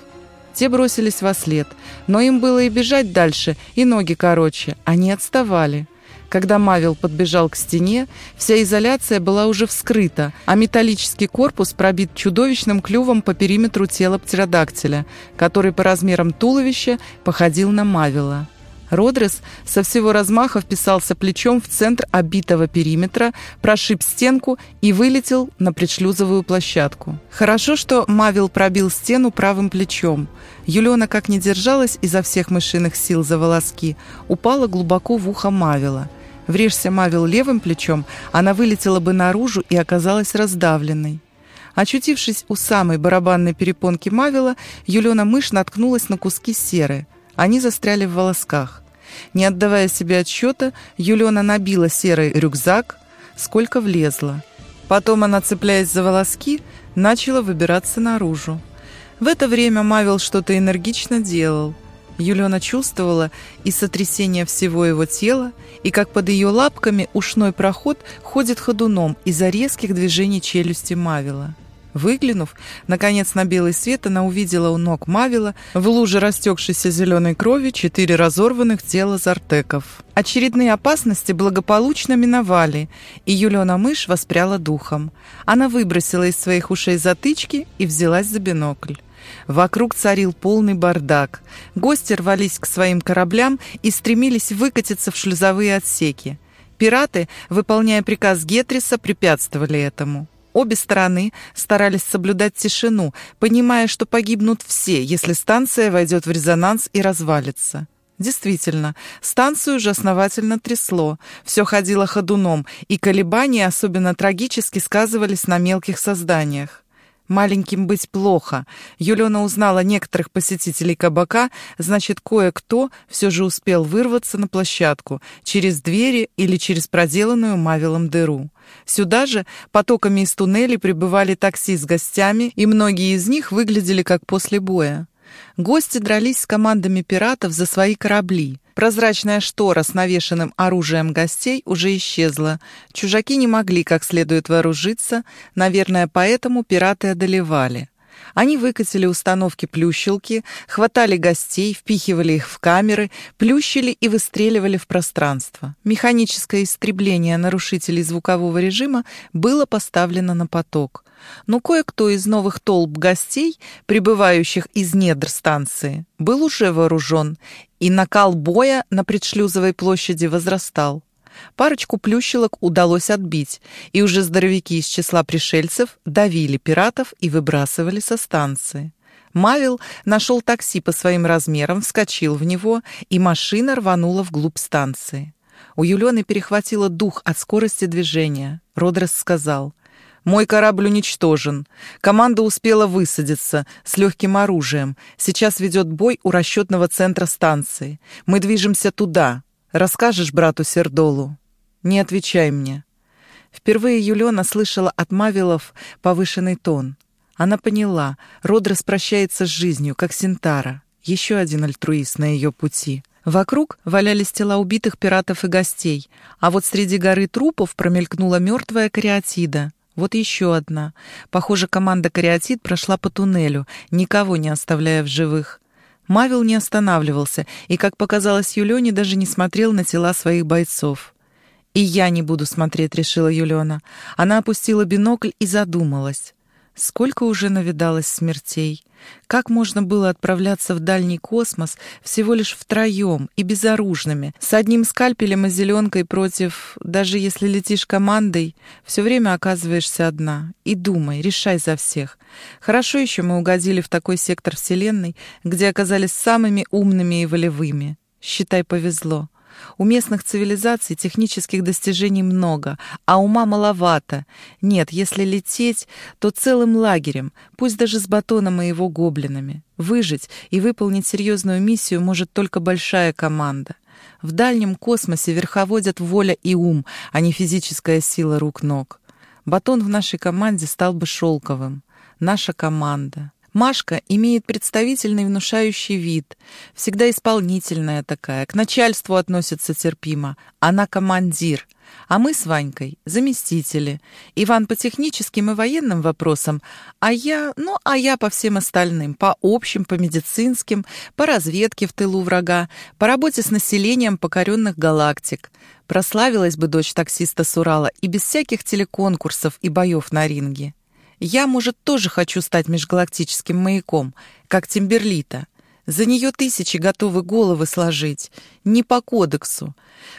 Те бросились во след, но им было и бежать дальше, и ноги короче. Они отставали. Когда Мавил подбежал к стене, вся изоляция была уже вскрыта, а металлический корпус пробит чудовищным клювом по периметру тела птеродактиля, который по размерам туловища походил на Мавила. Родрес со всего размаха вписался плечом в центр обитого периметра, прошиб стенку и вылетел на предшлюзовую площадку. Хорошо, что Мавил пробил стену правым плечом. Юлена, как не держалась изо всех мышиных сил за волоски, упала глубоко в ухо Мавила. Врежься Мавил левым плечом, она вылетела бы наружу и оказалась раздавленной. Очутившись у самой барабанной перепонки Мавила, Юлена мышь наткнулась на куски серы. Они застряли в волосках. Не отдавая себе отсчета, Юлена набила серый рюкзак, сколько влезла. Потом она, цепляясь за волоски, начала выбираться наружу. В это время Мавил что-то энергично делал. Юлена чувствовала и сотрясение всего его тела, и как под ее лапками ушной проход ходит ходуном из-за резких движений челюсти Мавила. Выглянув, наконец, на белый свет, она увидела у ног Мавила в луже растекшейся зеленой крови четыре разорванных тела зартеков. Очередные опасности благополучно миновали, и Юлена мышь воспряла духом. Она выбросила из своих ушей затычки и взялась за бинокль. Вокруг царил полный бардак. Гости рвались к своим кораблям и стремились выкатиться в шлюзовые отсеки. Пираты, выполняя приказ Гетриса, препятствовали этому. Обе стороны старались соблюдать тишину, понимая, что погибнут все, если станция войдет в резонанс и развалится. Действительно, станцию уже основательно трясло, все ходило ходуном, и колебания особенно трагически сказывались на мелких созданиях. Маленьким быть плохо. Юлена узнала некоторых посетителей кабака, значит, кое-кто все же успел вырваться на площадку через двери или через проделанную Мавилом дыру. Сюда же потоками из туннелей прибывали такси с гостями, и многие из них выглядели как после боя. Гости дрались с командами пиратов за свои корабли. Прозрачная штора с навешенным оружием гостей уже исчезла. Чужаки не могли как следует вооружиться, наверное, поэтому пираты одолевали. Они выкатили установки плющилки, хватали гостей, впихивали их в камеры, плющили и выстреливали в пространство. Механическое истребление нарушителей звукового режима было поставлено на поток. Но кое-кто из новых толп гостей, прибывающих из недр станции, был уже вооружен, и накал боя на предшлюзовой площади возрастал. Парочку плющилок удалось отбить, и уже здоровяки из числа пришельцев давили пиратов и выбрасывали со станции. Мавил нашел такси по своим размерам, вскочил в него, и машина рванула вглубь станции. У Юлены перехватило дух от скорости движения. Родрес сказал, «Мой корабль уничтожен. Команда успела высадиться с легким оружием. Сейчас ведет бой у расчетного центра станции. Мы движемся туда. Расскажешь брату Сердолу? Не отвечай мне. Впервые Юлиона слышала от Мавилов повышенный тон. Она поняла, Род распрощается с жизнью, как Синтара. Еще один альтруист на ее пути. Вокруг валялись тела убитых пиратов и гостей, а вот среди горы трупов промелькнула мертвая кариатида. Вот еще одна. Похоже, команда кариатид прошла по туннелю, никого не оставляя в живых. Мавил не останавливался и, как показалось Юлене, даже не смотрел на тела своих бойцов. «И я не буду смотреть», — решила Юлена. Она опустила бинокль и задумалась. Сколько уже навидалось смертей? Как можно было отправляться в дальний космос всего лишь втроем и безоружными, с одним скальпелем и зеленкой против, даже если летишь командой, все время оказываешься одна. И думай, решай за всех. Хорошо еще мы угодили в такой сектор Вселенной, где оказались самыми умными и волевыми. Считай, повезло. У местных цивилизаций технических достижений много, а ума маловато. Нет, если лететь, то целым лагерем, пусть даже с батоном и его гоблинами. Выжить и выполнить серьезную миссию может только большая команда. В дальнем космосе верховодят воля и ум, а не физическая сила рук-ног. Батон в нашей команде стал бы шелковым. Наша команда. Машка имеет представительный внушающий вид, всегда исполнительная такая, к начальству относится терпимо. Она командир, а мы с Ванькой заместители. Иван по техническим и военным вопросам, а я, ну, а я по всем остальным, по общим, по медицинским, по разведке в тылу врага, по работе с населением покоренных галактик. Прославилась бы дочь таксиста с Урала и без всяких телеконкурсов и боев на ринге. Я, может, тоже хочу стать межгалактическим маяком, как Тимберлита. За нее тысячи готовы головы сложить. Не по кодексу.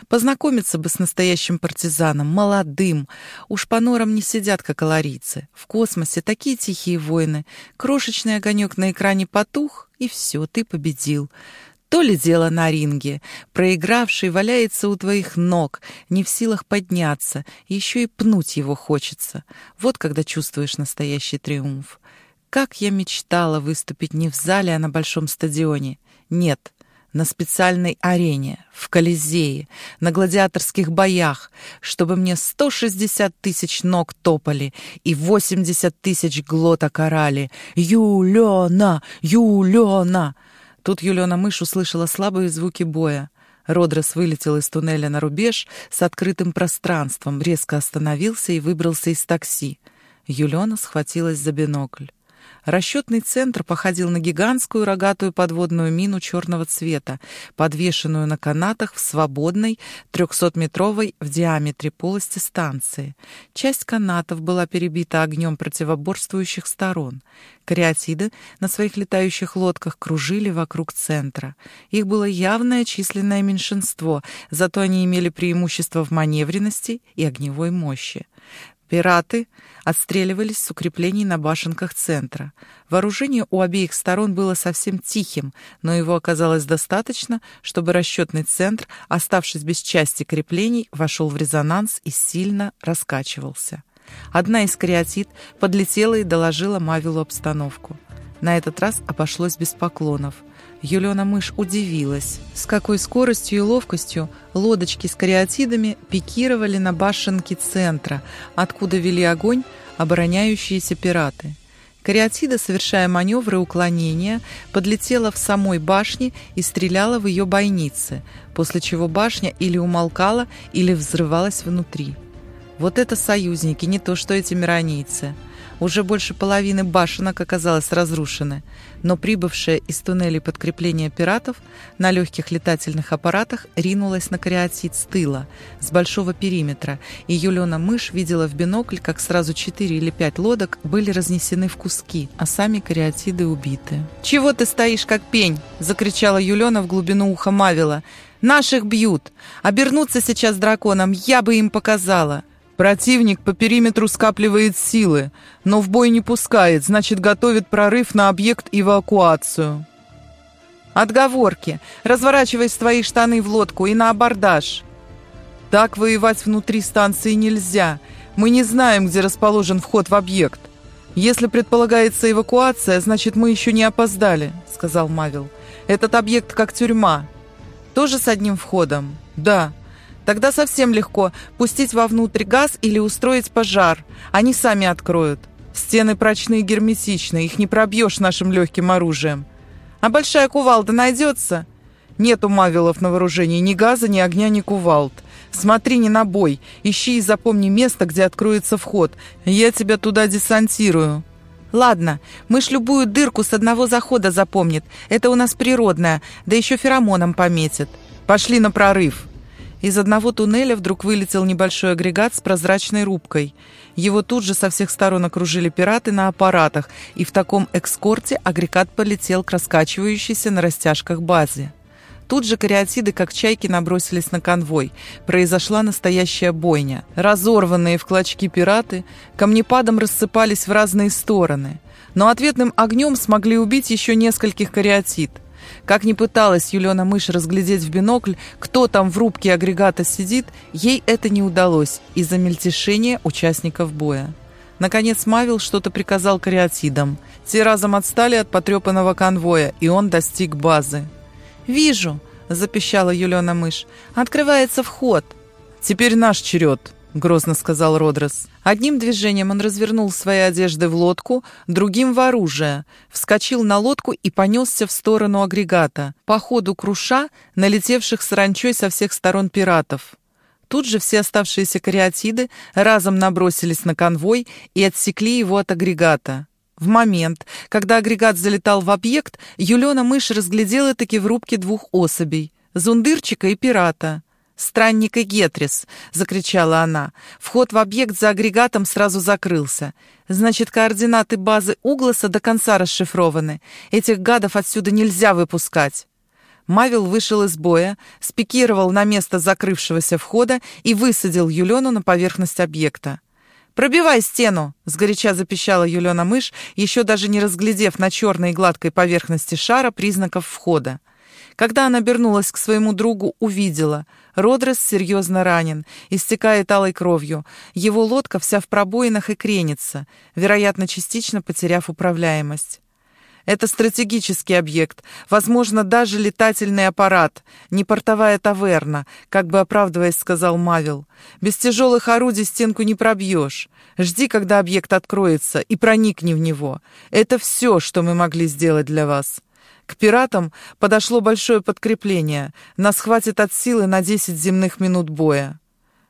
Познакомиться бы с настоящим партизаном, молодым. Уж по норам не сидят, как аларийцы. В космосе такие тихие войны. Крошечный огонек на экране потух, и все, ты победил. То ли дело на ринге. Проигравший валяется у твоих ног, не в силах подняться, еще и пнуть его хочется. Вот когда чувствуешь настоящий триумф. Как я мечтала выступить не в зале, а на большом стадионе. Нет, на специальной арене, в Колизее, на гладиаторских боях, чтобы мне 160 тысяч ног топали и 80 тысяч глоток орали. «Юлена! Юлена!» Тут Юлена Мышь услышала слабые звуки боя. Родрос вылетел из туннеля на рубеж с открытым пространством, резко остановился и выбрался из такси. Юлена схватилась за бинокль. Расчетный центр походил на гигантскую рогатую подводную мину черного цвета, подвешенную на канатах в свободной 300-метровой в диаметре полости станции. Часть канатов была перебита огнем противоборствующих сторон. Кариатиды на своих летающих лодках кружили вокруг центра. Их было явное численное меньшинство, зато они имели преимущество в маневренности и огневой мощи. Пираты отстреливались с укреплений на башенках центра. Вооружение у обеих сторон было совсем тихим, но его оказалось достаточно, чтобы расчетный центр, оставшись без части креплений, вошел в резонанс и сильно раскачивался. Одна из креатит подлетела и доложила Мавилу обстановку. На этот раз обошлось без поклонов – Юлена Мышь удивилась, с какой скоростью и ловкостью лодочки с кариатидами пикировали на башенки центра, откуда вели огонь обороняющиеся пираты. Кариатида, совершая маневры уклонения, подлетела в самой башне и стреляла в ее бойницы, после чего башня или умолкала, или взрывалась внутри. Вот это союзники, не то что эти миронийцы. Уже больше половины башенок оказалось разрушены, но прибывшая из туннелей подкрепление пиратов на легких летательных аппаратах ринулась на кариатид с тыла, с большого периметра, и Юлена Мышь видела в бинокль, как сразу четыре или пять лодок были разнесены в куски, а сами кариатиды убиты. «Чего ты стоишь, как пень?» — закричала Юлена в глубину уха Мавила. «Наших бьют! Обернуться сейчас драконом я бы им показала!» Противник по периметру скапливает силы, но в бой не пускает, значит, готовит прорыв на объект эвакуацию. Отговорки. Разворачивай свои штаны в лодку и на абордаж. Так воевать внутри станции нельзя. Мы не знаем, где расположен вход в объект. Если предполагается эвакуация, значит, мы еще не опоздали, сказал Мавил. Этот объект как тюрьма. Тоже с одним входом? Да. Тогда совсем легко пустить вовнутрь газ или устроить пожар. Они сами откроют. Стены прочные и герметичные, их не пробьешь нашим легким оружием. А большая кувалда найдется? Нет у мавилов на вооружении ни газа, ни огня, ни кувалд. Смотри не на бой, ищи и запомни место, где откроется вход. Я тебя туда десантирую. Ладно, мышь любую дырку с одного захода запомнит. Это у нас природное, да еще феромоном пометит. Пошли на прорыв. Из одного туннеля вдруг вылетел небольшой агрегат с прозрачной рубкой. Его тут же со всех сторон окружили пираты на аппаратах, и в таком экскорте агрегат полетел к раскачивающейся на растяжках базе. Тут же кариатиды, как чайки, набросились на конвой. Произошла настоящая бойня. Разорванные в клочки пираты камнепадом рассыпались в разные стороны. Но ответным огнем смогли убить еще нескольких кариатид. Как ни пыталась Юлена Мышь разглядеть в бинокль, кто там в рубке агрегата сидит, ей это не удалось из-за мельтешения участников боя. Наконец Мавил что-то приказал кариатидам. Те разом отстали от потрепанного конвоя, и он достиг базы. «Вижу!» – запищала Юлена Мышь. «Открывается вход!» «Теперь наш черед!» — грозно сказал Родрес. Одним движением он развернул свои одежды в лодку, другим — в оружие, вскочил на лодку и понесся в сторону агрегата, по ходу круша, налетевших саранчой со всех сторон пиратов. Тут же все оставшиеся кариатиды разом набросились на конвой и отсекли его от агрегата. В момент, когда агрегат залетал в объект, Юлена Мышь разглядела таки в рубке двух особей — зундырчика и пирата — «Странник и Гетрис!» — закричала она. Вход в объект за агрегатом сразу закрылся. «Значит, координаты базы Угласа до конца расшифрованы. Этих гадов отсюда нельзя выпускать!» Мавил вышел из боя, спикировал на место закрывшегося входа и высадил Юлену на поверхность объекта. «Пробивай стену!» — сгоряча запищала Юлена мышь, еще даже не разглядев на черной и гладкой поверхности шара признаков входа. Когда она обернулась к своему другу, увидела. Родрес серьезно ранен, истекает алой кровью. Его лодка вся в пробоинах и кренится, вероятно, частично потеряв управляемость. Это стратегический объект, возможно, даже летательный аппарат, не портовая таверна, как бы оправдываясь, сказал Мавил. Без тяжелых орудий стенку не пробьешь. Жди, когда объект откроется, и проникни в него. Это все, что мы могли сделать для вас. К пиратам подошло большое подкрепление. Нас хватит от силы на десять земных минут боя.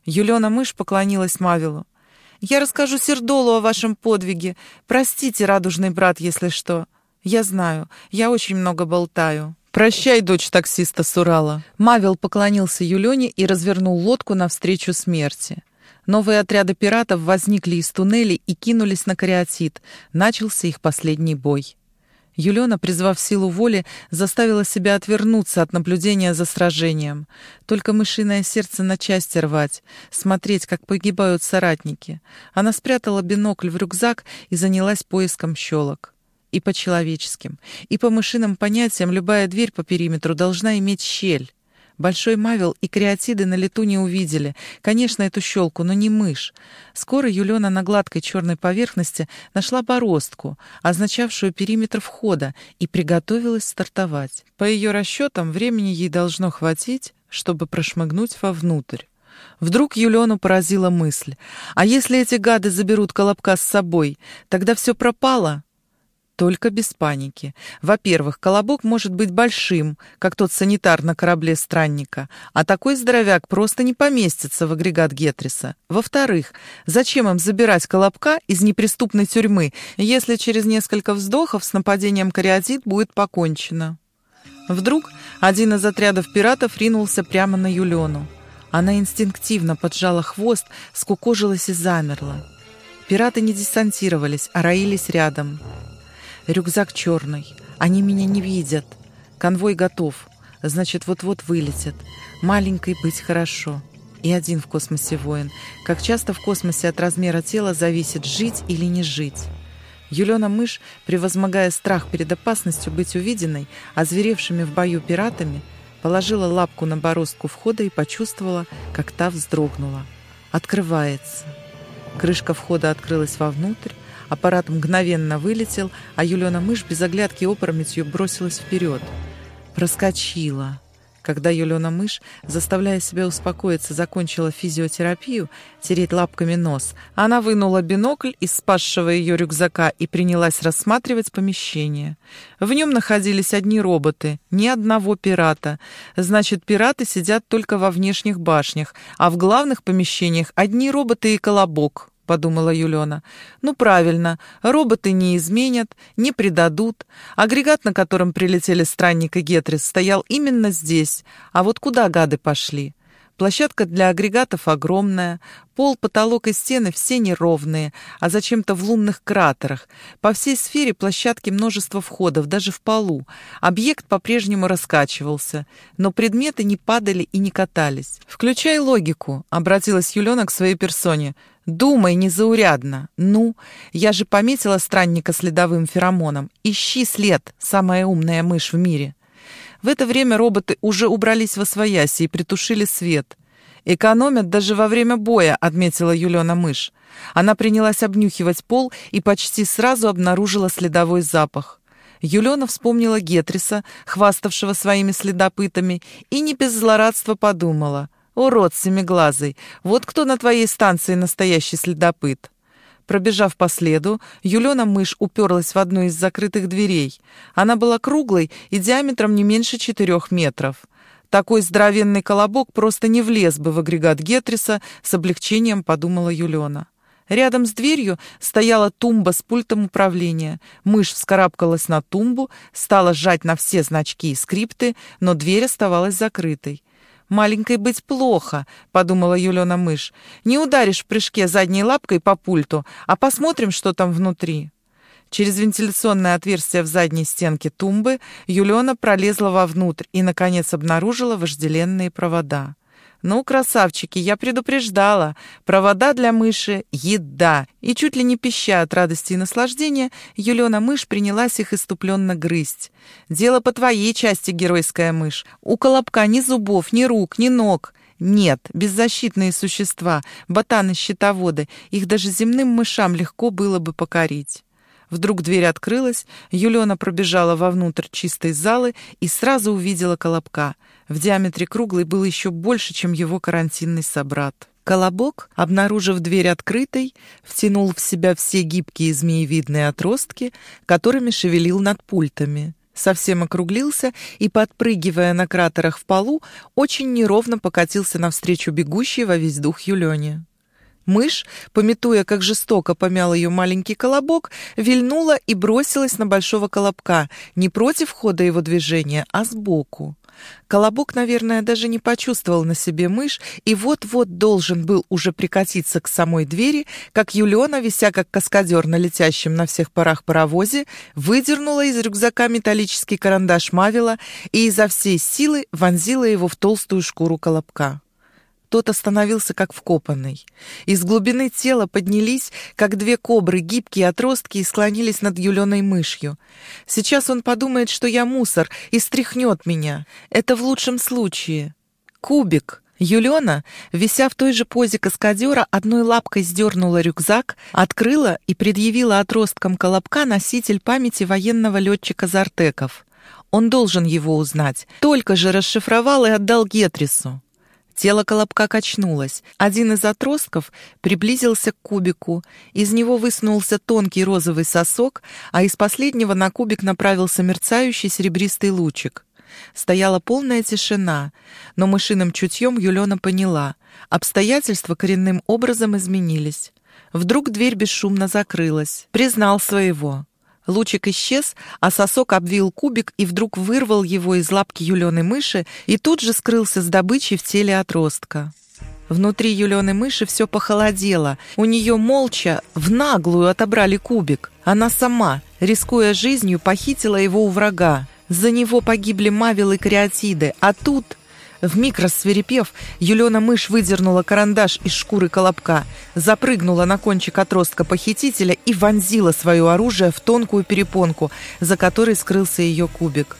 Юлена Мышь поклонилась Мавилу. «Я расскажу Сердолу о вашем подвиге. Простите, радужный брат, если что. Я знаю, я очень много болтаю». «Прощай, дочь таксиста с Урала». Мавил поклонился Юлене и развернул лодку навстречу смерти. Новые отряды пиратов возникли из туннелей и кинулись на кариатид. Начался их последний бой. Юлена, призвав силу воли, заставила себя отвернуться от наблюдения за сражением. Только мышиное сердце на части рвать, смотреть, как погибают соратники. Она спрятала бинокль в рюкзак и занялась поиском щелок. И по человеческим, и по мышиным понятиям любая дверь по периметру должна иметь щель. Большой Мавил и креатиды на лету не увидели. Конечно, эту щелку, но не мышь. Скоро Юлена на гладкой черной поверхности нашла бороздку, означавшую периметр входа, и приготовилась стартовать. По ее расчетам, времени ей должно хватить, чтобы прошмыгнуть вовнутрь. Вдруг Юлену поразила мысль. А если эти гады заберут Колобка с собой, тогда все пропало? Только без паники. Во-первых, колобок может быть большим, как тот санитар на корабле странника, а такой здоровяк просто не поместится в агрегат Гетриса. Во-вторых, зачем им забирать колобка из неприступной тюрьмы, если через несколько вздохов с нападением кариатит будет покончено? Вдруг один из отрядов пиратов ринулся прямо на Юлену. Она инстинктивно поджала хвост, скукожилась и замерла. Пираты не десантировались, а роились рядом. Рюкзак черный. Они меня не видят. Конвой готов. Значит, вот-вот вылетят. Маленькой быть хорошо. И один в космосе воин. Как часто в космосе от размера тела зависит, жить или не жить. Юлена Мышь, превозмогая страх перед опасностью быть увиденной, озверевшими в бою пиратами, положила лапку на бороздку входа и почувствовала, как та вздрогнула. Открывается. Крышка входа открылась вовнутрь, Аппарат мгновенно вылетел, а Юлена мышь без оглядки опрометью бросилась вперед. Проскочила. Когда Юлена мышь, заставляя себя успокоиться, закончила физиотерапию, тереть лапками нос, она вынула бинокль из спасшего ее рюкзака и принялась рассматривать помещение. В нем находились одни роботы, ни одного пирата. Значит, пираты сидят только во внешних башнях, а в главных помещениях одни роботы и колобок подумала Юлена. Ну правильно, роботы не изменят, не предадут. Агрегат, на котором прилетели странник и Гетрис, стоял именно здесь. А вот куда гады пошли? Площадка для агрегатов огромная, пол, потолок и стены все неровные, а зачем-то в лунных кратерах. По всей сфере площадки множество входов, даже в полу. Объект по-прежнему раскачивался, но предметы не падали и не катались. «Включай логику», — обратилась Юлена к своей персоне. «Думай незаурядно. Ну, я же пометила странника следовым феромоном. Ищи след, самая умная мышь в мире». В это время роботы уже убрались во свояси и притушили свет. «Экономят даже во время боя», — отметила Юлена мышь. Она принялась обнюхивать пол и почти сразу обнаружила следовой запах. Юлена вспомнила Гетриса, хваставшего своими следопытами, и не без злорадства подумала. «Урод семиглазый, вот кто на твоей станции настоящий следопыт?» Пробежав по следу, Юлена мышь уперлась в одну из закрытых дверей. Она была круглой и диаметром не меньше четырех метров. Такой здоровенный колобок просто не влез бы в агрегат Гетриса, с облегчением подумала Юлена. Рядом с дверью стояла тумба с пультом управления. Мышь вскарабкалась на тумбу, стала сжать на все значки и скрипты, но дверь оставалась закрытой. «Маленькой быть плохо», — подумала Юлена мышь. «Не ударишь в прыжке задней лапкой по пульту, а посмотрим, что там внутри». Через вентиляционное отверстие в задней стенке тумбы Юлена пролезла вовнутрь и, наконец, обнаружила вожделенные провода. «Ну, красавчики, я предупреждала. Провода для мыши — еда». И чуть ли не пища от радости и наслаждения, Юлена мышь принялась их иступленно грызть. «Дело по твоей части, геройская мышь. У колобка ни зубов, ни рук, ни ног». Нет, беззащитные существа, ботаны-щитоводы, их даже земным мышам легко было бы покорить. Вдруг дверь открылась, Юлена пробежала вовнутрь чистой залы и сразу увидела Колобка. В диаметре круглый был еще больше, чем его карантинный собрат. Колобок, обнаружив дверь открытой, втянул в себя все гибкие змеевидные отростки, которыми шевелил над пультами. Совсем округлился и, подпрыгивая на кратерах в полу, очень неровно покатился навстречу бегущей во весь дух Юлене. Мышь, пометуя, как жестоко помял ее маленький колобок, вильнула и бросилась на большого колобка, не против хода его движения, а сбоку. Колобок, наверное, даже не почувствовал на себе мышь и вот-вот должен был уже прикатиться к самой двери, как Юлиона, вися как каскадер на летящем на всех парах паровозе, выдернула из рюкзака металлический карандаш Мавила и изо всей силы вонзила его в толстую шкуру колобка. Тот остановился как вкопанный. Из глубины тела поднялись, как две кобры, гибкие отростки, и склонились над юленой мышью. Сейчас он подумает, что я мусор, и стряхнет меня. Это в лучшем случае. Кубик. Юлена, вися в той же позе каскадера, одной лапкой сдернула рюкзак, открыла и предъявила отросткам колобка носитель памяти военного летчика Зартеков. Он должен его узнать. Только же расшифровал и отдал Гетрису. Тело колобка качнулось. Один из отростков приблизился к кубику. Из него высунулся тонкий розовый сосок, а из последнего на кубик направился мерцающий серебристый лучик. Стояла полная тишина, но мышиным чутьем Юлена поняла. Обстоятельства коренным образом изменились. Вдруг дверь бесшумно закрылась. Признал своего. Лучик исчез, а сосок обвил кубик и вдруг вырвал его из лапки юленой мыши и тут же скрылся с добычей в теле отростка. Внутри юленой мыши все похолодело. У нее молча, в наглую отобрали кубик. Она сама, рискуя жизнью, похитила его у врага. За него погибли мавилы и кариатиды, а тут Вмиг рассверепев, Юлена-мышь выдернула карандаш из шкуры колобка, запрыгнула на кончик отростка похитителя и вонзила свое оружие в тонкую перепонку, за которой скрылся ее кубик.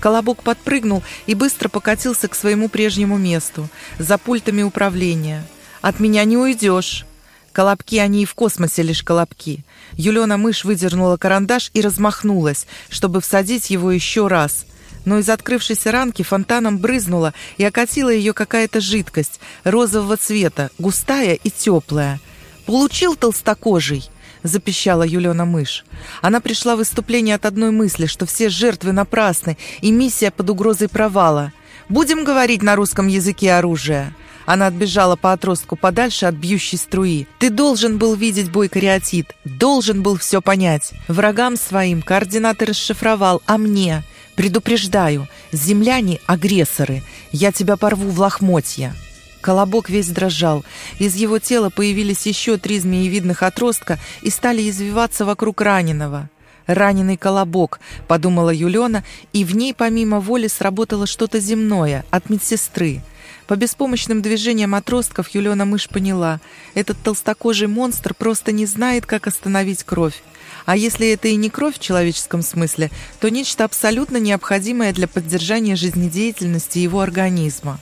Колобок подпрыгнул и быстро покатился к своему прежнему месту, за пультами управления. «От меня не уйдешь!» Колобки, они и в космосе лишь колобки. Юлена-мышь выдернула карандаш и размахнулась, чтобы всадить его еще раз – но из открывшейся ранки фонтаном брызнула и окатила ее какая-то жидкость розового цвета, густая и теплая. «Получил толстокожий!» — запищала Юлена мышь. Она пришла в выступление от одной мысли, что все жертвы напрасны, и миссия под угрозой провала. «Будем говорить на русском языке оружия!» Она отбежала по отростку подальше от бьющей струи. «Ты должен был видеть бой кариатит, должен был все понять. Врагам своим координаты расшифровал, а мне? Предупреждаю, земляне — агрессоры. Я тебя порву в лохмотья». Колобок весь дрожал. Из его тела появились еще три змеевидных отростка и стали извиваться вокруг раненого. «Раненый колобок», — подумала Юлена, и в ней помимо воли сработало что-то земное от медсестры. По беспомощным движениям отростков Юлена мышь поняла, этот толстокожий монстр просто не знает, как остановить кровь. А если это и не кровь в человеческом смысле, то нечто абсолютно необходимое для поддержания жизнедеятельности его организма.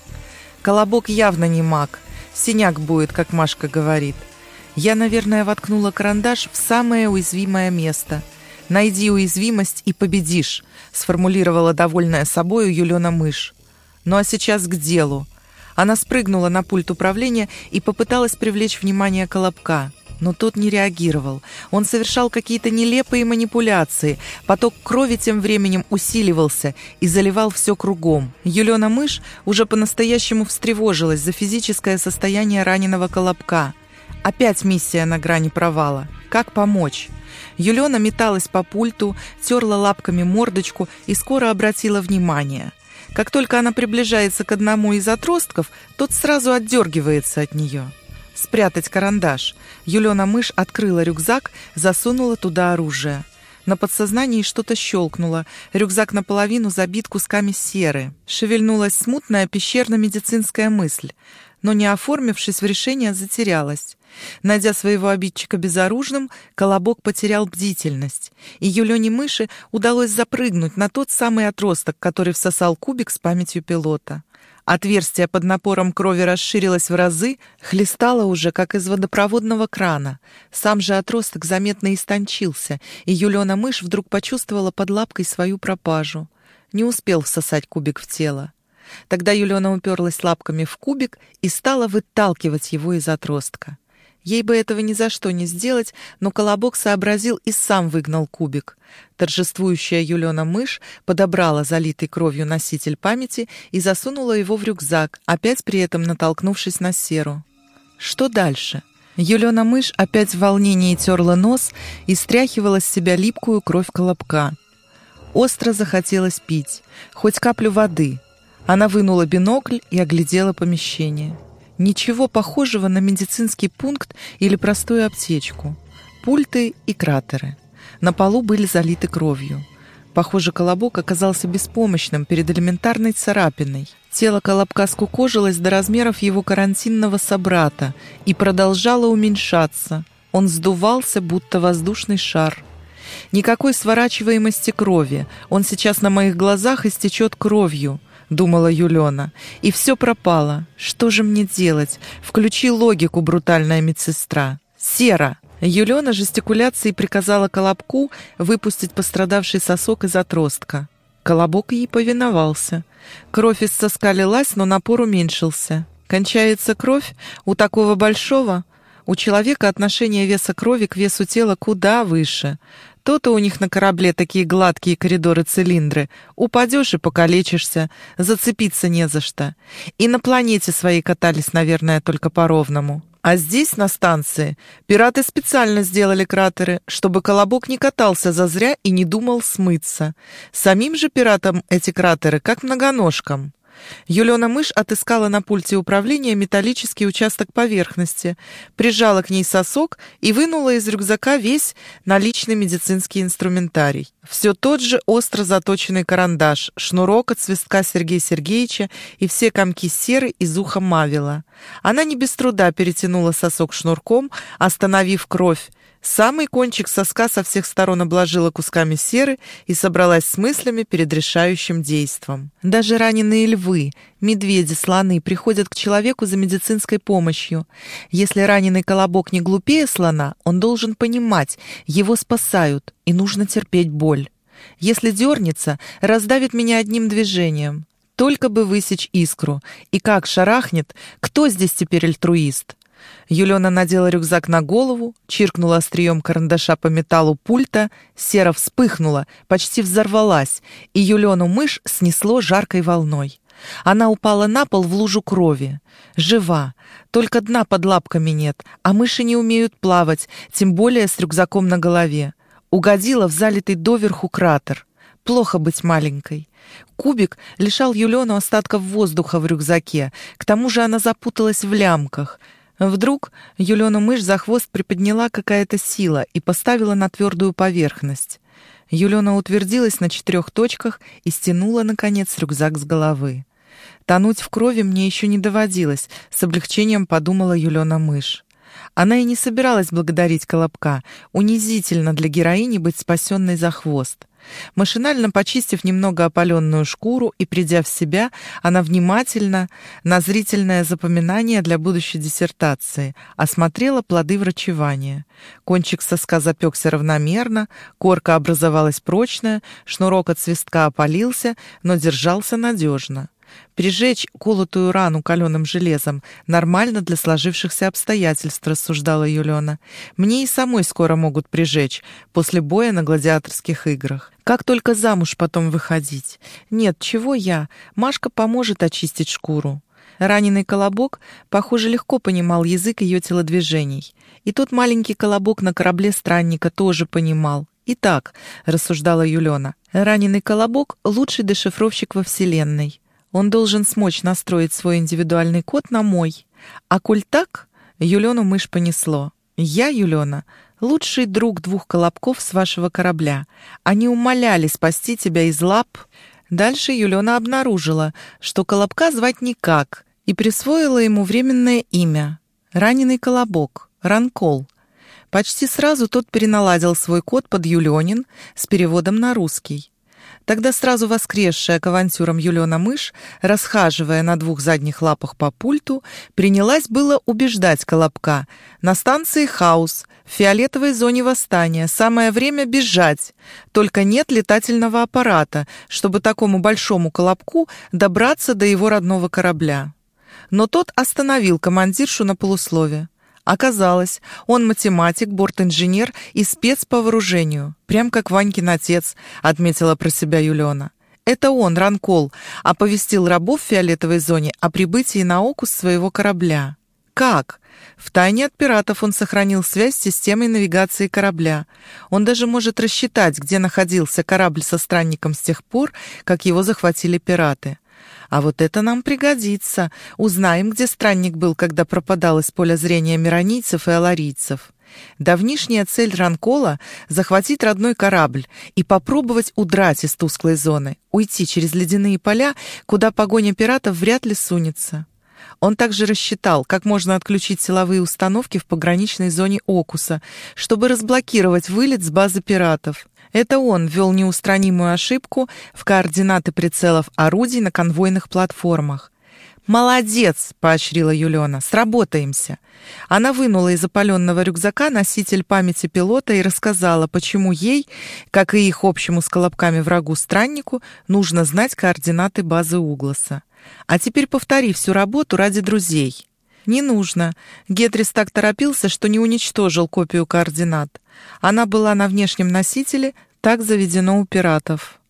Колобок явно не маг. Синяк будет, как Машка говорит. Я, наверное, воткнула карандаш в самое уязвимое место. «Найди уязвимость и победишь», — сформулировала довольная собою Юлена мышь. Ну а сейчас к делу. Она спрыгнула на пульт управления и попыталась привлечь внимание Колобка но тот не реагировал. Он совершал какие-то нелепые манипуляции. Поток крови тем временем усиливался и заливал все кругом. Юлена мышь уже по-настоящему встревожилась за физическое состояние раненого колобка. Опять миссия на грани провала. Как помочь? Юлена металась по пульту, терла лапками мордочку и скоро обратила внимание. Как только она приближается к одному из отростков, тот сразу отдергивается от нее спрятать карандаш. Юлена мышь открыла рюкзак, засунула туда оружие. На подсознании что-то щелкнуло. Рюкзак наполовину забит кусками серы. Шевельнулась смутная пещерно-медицинская мысль, но, не оформившись в решение, затерялась. Найдя своего обидчика безоружным, Колобок потерял бдительность, и Юлене мыши удалось запрыгнуть на тот самый отросток, который всосал кубик с памятью пилота. Отверстие под напором крови расширилось в разы, хлестало уже, как из водопроводного крана. Сам же отросток заметно истончился, и Юлена мышь вдруг почувствовала под лапкой свою пропажу. Не успел всосать кубик в тело. Тогда Юлена уперлась лапками в кубик и стала выталкивать его из отростка. Ей бы этого ни за что не сделать, но Колобок сообразил и сам выгнал кубик. Торжествующая Юлена мышь подобрала залитый кровью носитель памяти и засунула его в рюкзак, опять при этом натолкнувшись на серу. Что дальше? Юлена мышь опять в волнении терла нос и стряхивала с себя липкую кровь Колобка. Остро захотелось пить, хоть каплю воды. Она вынула бинокль и оглядела помещение. Ничего похожего на медицинский пункт или простую аптечку. Пульты и кратеры. На полу были залиты кровью. Похоже, колобок оказался беспомощным перед элементарной царапиной. Тело колобка скукожилось до размеров его карантинного собрата и продолжало уменьшаться. Он сдувался, будто воздушный шар. Никакой сворачиваемости крови. Он сейчас на моих глазах истечет кровью. — думала Юлена. «И все пропало. Что же мне делать? Включи логику, брутальная медсестра. Сера!» Юлена жестикуляцией приказала Колобку выпустить пострадавший сосок из отростка. Колобок ей повиновался. Кровь из соска лилась, но напор уменьшился. Кончается кровь у такого большого? У человека отношение веса крови к весу тела куда выше. То-то у них на корабле такие гладкие коридоры-цилиндры. Упадешь и покалечишься, зацепиться не за что. И на планете своей катались, наверное, только по-ровному. А здесь, на станции, пираты специально сделали кратеры, чтобы колобок не катался зазря и не думал смыться. Самим же пиратам эти кратеры как многоножкам. Юлена мышь отыскала на пульте управления металлический участок поверхности, прижала к ней сосок и вынула из рюкзака весь наличный медицинский инструментарий. Все тот же остро заточенный карандаш, шнурок от свистка Сергея Сергеевича и все комки серы из уха Мавила. Она не без труда перетянула сосок шнурком, остановив кровь, Самый кончик соска со всех сторон обложила кусками серы и собралась с мыслями перед решающим действом. Даже раненые львы, медведи, слоны приходят к человеку за медицинской помощью. Если раненый колобок не глупее слона, он должен понимать, его спасают, и нужно терпеть боль. Если дернется, раздавит меня одним движением. Только бы высечь искру. И как шарахнет, кто здесь теперь альтруист? Юлена надела рюкзак на голову, чиркнула острием карандаша по металлу пульта, сера вспыхнула, почти взорвалась, и Юлену мышь снесло жаркой волной. Она упала на пол в лужу крови. Жива, только дна под лапками нет, а мыши не умеют плавать, тем более с рюкзаком на голове. Угодила в залитый доверху кратер. Плохо быть маленькой. Кубик лишал Юлену остатков воздуха в рюкзаке, к тому же она запуталась в лямках — Вдруг Юлену мышь за хвост приподняла какая-то сила и поставила на твердую поверхность. Юлена утвердилась на четырех точках и стянула, наконец, рюкзак с головы. Тонуть в крови мне еще не доводилось, с облегчением подумала Юлена мышь. Она и не собиралась благодарить Колобка. Унизительно для героини быть спасенной за хвост. Машинально почистив немного опаленную шкуру и придя в себя, она внимательно, на зрительное запоминание для будущей диссертации, осмотрела плоды врачевания. Кончик соска запекся равномерно, корка образовалась прочная, шнурок от свистка опалился, но держался надежно. Прижечь колотую рану каленым железом нормально для сложившихся обстоятельств, рассуждала Юлена. Мне и самой скоро могут прижечь после боя на гладиаторских играх. Как только замуж потом выходить? Нет, чего я? Машка поможет очистить шкуру. Раненый колобок, похоже, легко понимал язык ее телодвижений. И тот маленький колобок на корабле странника тоже понимал. «Итак», — рассуждала Юлена, — «раненый колобок — лучший дешифровщик во Вселенной. Он должен смочь настроить свой индивидуальный код на мой. А коль так, Юлену мышь понесло. Я, Юлена, лучший друг двух колобков с вашего корабля. Они умоляли спасти тебя из лап. Дальше Юлена обнаружила, что колобка звать никак, и присвоила ему временное имя — раненый колобок, Ранкол. Почти сразу тот переналадил свой код под Юленин с переводом на русский. Тогда сразу воскресшая к авантюрам Юлена мышь, расхаживая на двух задних лапах по пульту, принялась было убеждать Колобка. На станции хаос, в фиолетовой зоне восстания, самое время бежать. Только нет летательного аппарата, чтобы такому большому Колобку добраться до его родного корабля. Но тот остановил командиршу на полуслове. Оказалось, он математик, бортинженер и спец по вооружению. Прям как Ванькин отец, отметила про себя Юлена. Это он, Ранкол, оповестил рабов в фиолетовой зоне о прибытии на Окус своего корабля. Как? В тайне от пиратов он сохранил связь с системой навигации корабля. Он даже может рассчитать, где находился корабль со странником с тех пор, как его захватили пираты. А вот это нам пригодится. Узнаем, где странник был, когда пропадал из поля зрения миронийцев и аларийцев. Давнишняя цель Ранкола — захватить родной корабль и попробовать удрать из тусклой зоны, уйти через ледяные поля, куда погоня пиратов вряд ли сунется. Он также рассчитал, как можно отключить силовые установки в пограничной зоне Окуса, чтобы разблокировать вылет с базы пиратов. Это он ввел неустранимую ошибку в координаты прицелов орудий на конвойных платформах. «Молодец!» — поощрила Юлена. «Сработаемся!» Она вынула из опаленного рюкзака носитель памяти пилота и рассказала, почему ей, как и их общему с колобками врагу страннику, нужно знать координаты базы Угласа. А теперь повтори всю работу ради друзей». «Не нужно». Гетрис так торопился, что не уничтожил копию координат. Она была на внешнем носителе, так заведено у пиратов.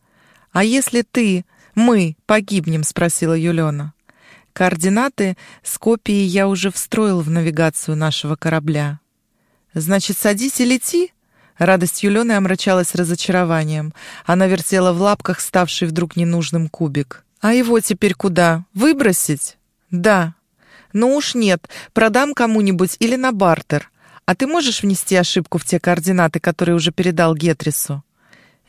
«А если ты, мы, погибнем?» — спросила Юлена. «Координаты с копией я уже встроил в навигацию нашего корабля». «Значит, садись и лети?» Радость Юлены омрачалась разочарованием. Она вертела в лапках ставший вдруг ненужным кубик. «А его теперь куда? Выбросить?» «Да». «Ну уж нет, продам кому-нибудь или на бартер. А ты можешь внести ошибку в те координаты, которые уже передал Гетрису?»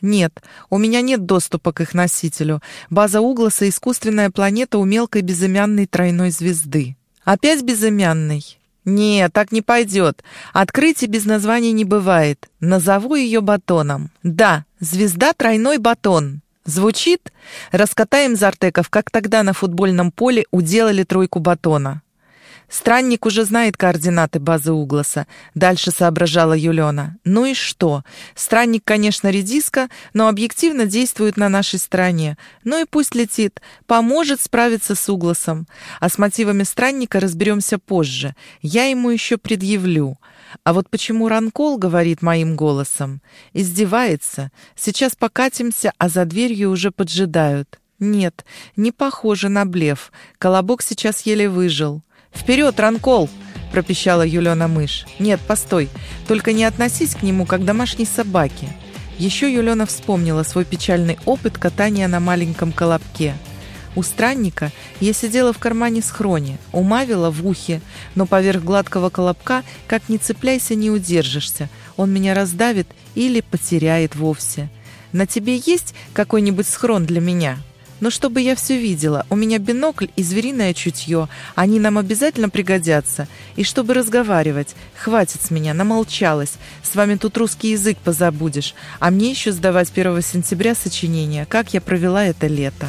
«Нет, у меня нет доступа к их носителю. База Угласа — искусственная планета у мелкой безымянной тройной звезды». «Опять безымянный?» «Не, так не пойдет. Открытий без названия не бывает. Назову ее батоном. Да, звезда тройной батон. Звучит? Раскатаем Зартеков, как тогда на футбольном поле уделали тройку батона. Странник уже знает координаты базы Угласа. Дальше соображала Юлена. Ну и что? Странник, конечно, редиска, но объективно действует на нашей стороне. Ну и пусть летит. Поможет справиться с Угласом. А с мотивами странника разберемся позже. Я ему еще предъявлю. А вот почему Ранкол говорит моим голосом? Издевается. Сейчас покатимся, а за дверью уже поджидают. Нет, не похоже на блеф. Колобок сейчас еле выжил. «Вперед, Ранкол!» — пропищала Юлена мышь. «Нет, постой, только не относись к нему, как домашней собаке». Еще Юлена вспомнила свой печальный опыт катания на маленьком колобке. У странника я сидела в кармане схроне, у Мавила в ухе, но поверх гладкого колобка, как ни цепляйся, не удержишься. Он меня раздавит или потеряет вовсе. «На тебе есть какой-нибудь схрон для меня?» Но чтобы я все видела, у меня бинокль и звериное чутье, они нам обязательно пригодятся. И чтобы разговаривать, хватит с меня, намолчалась. С вами тут русский язык позабудешь. А мне еще сдавать 1 сентября сочинение, как я провела это лето.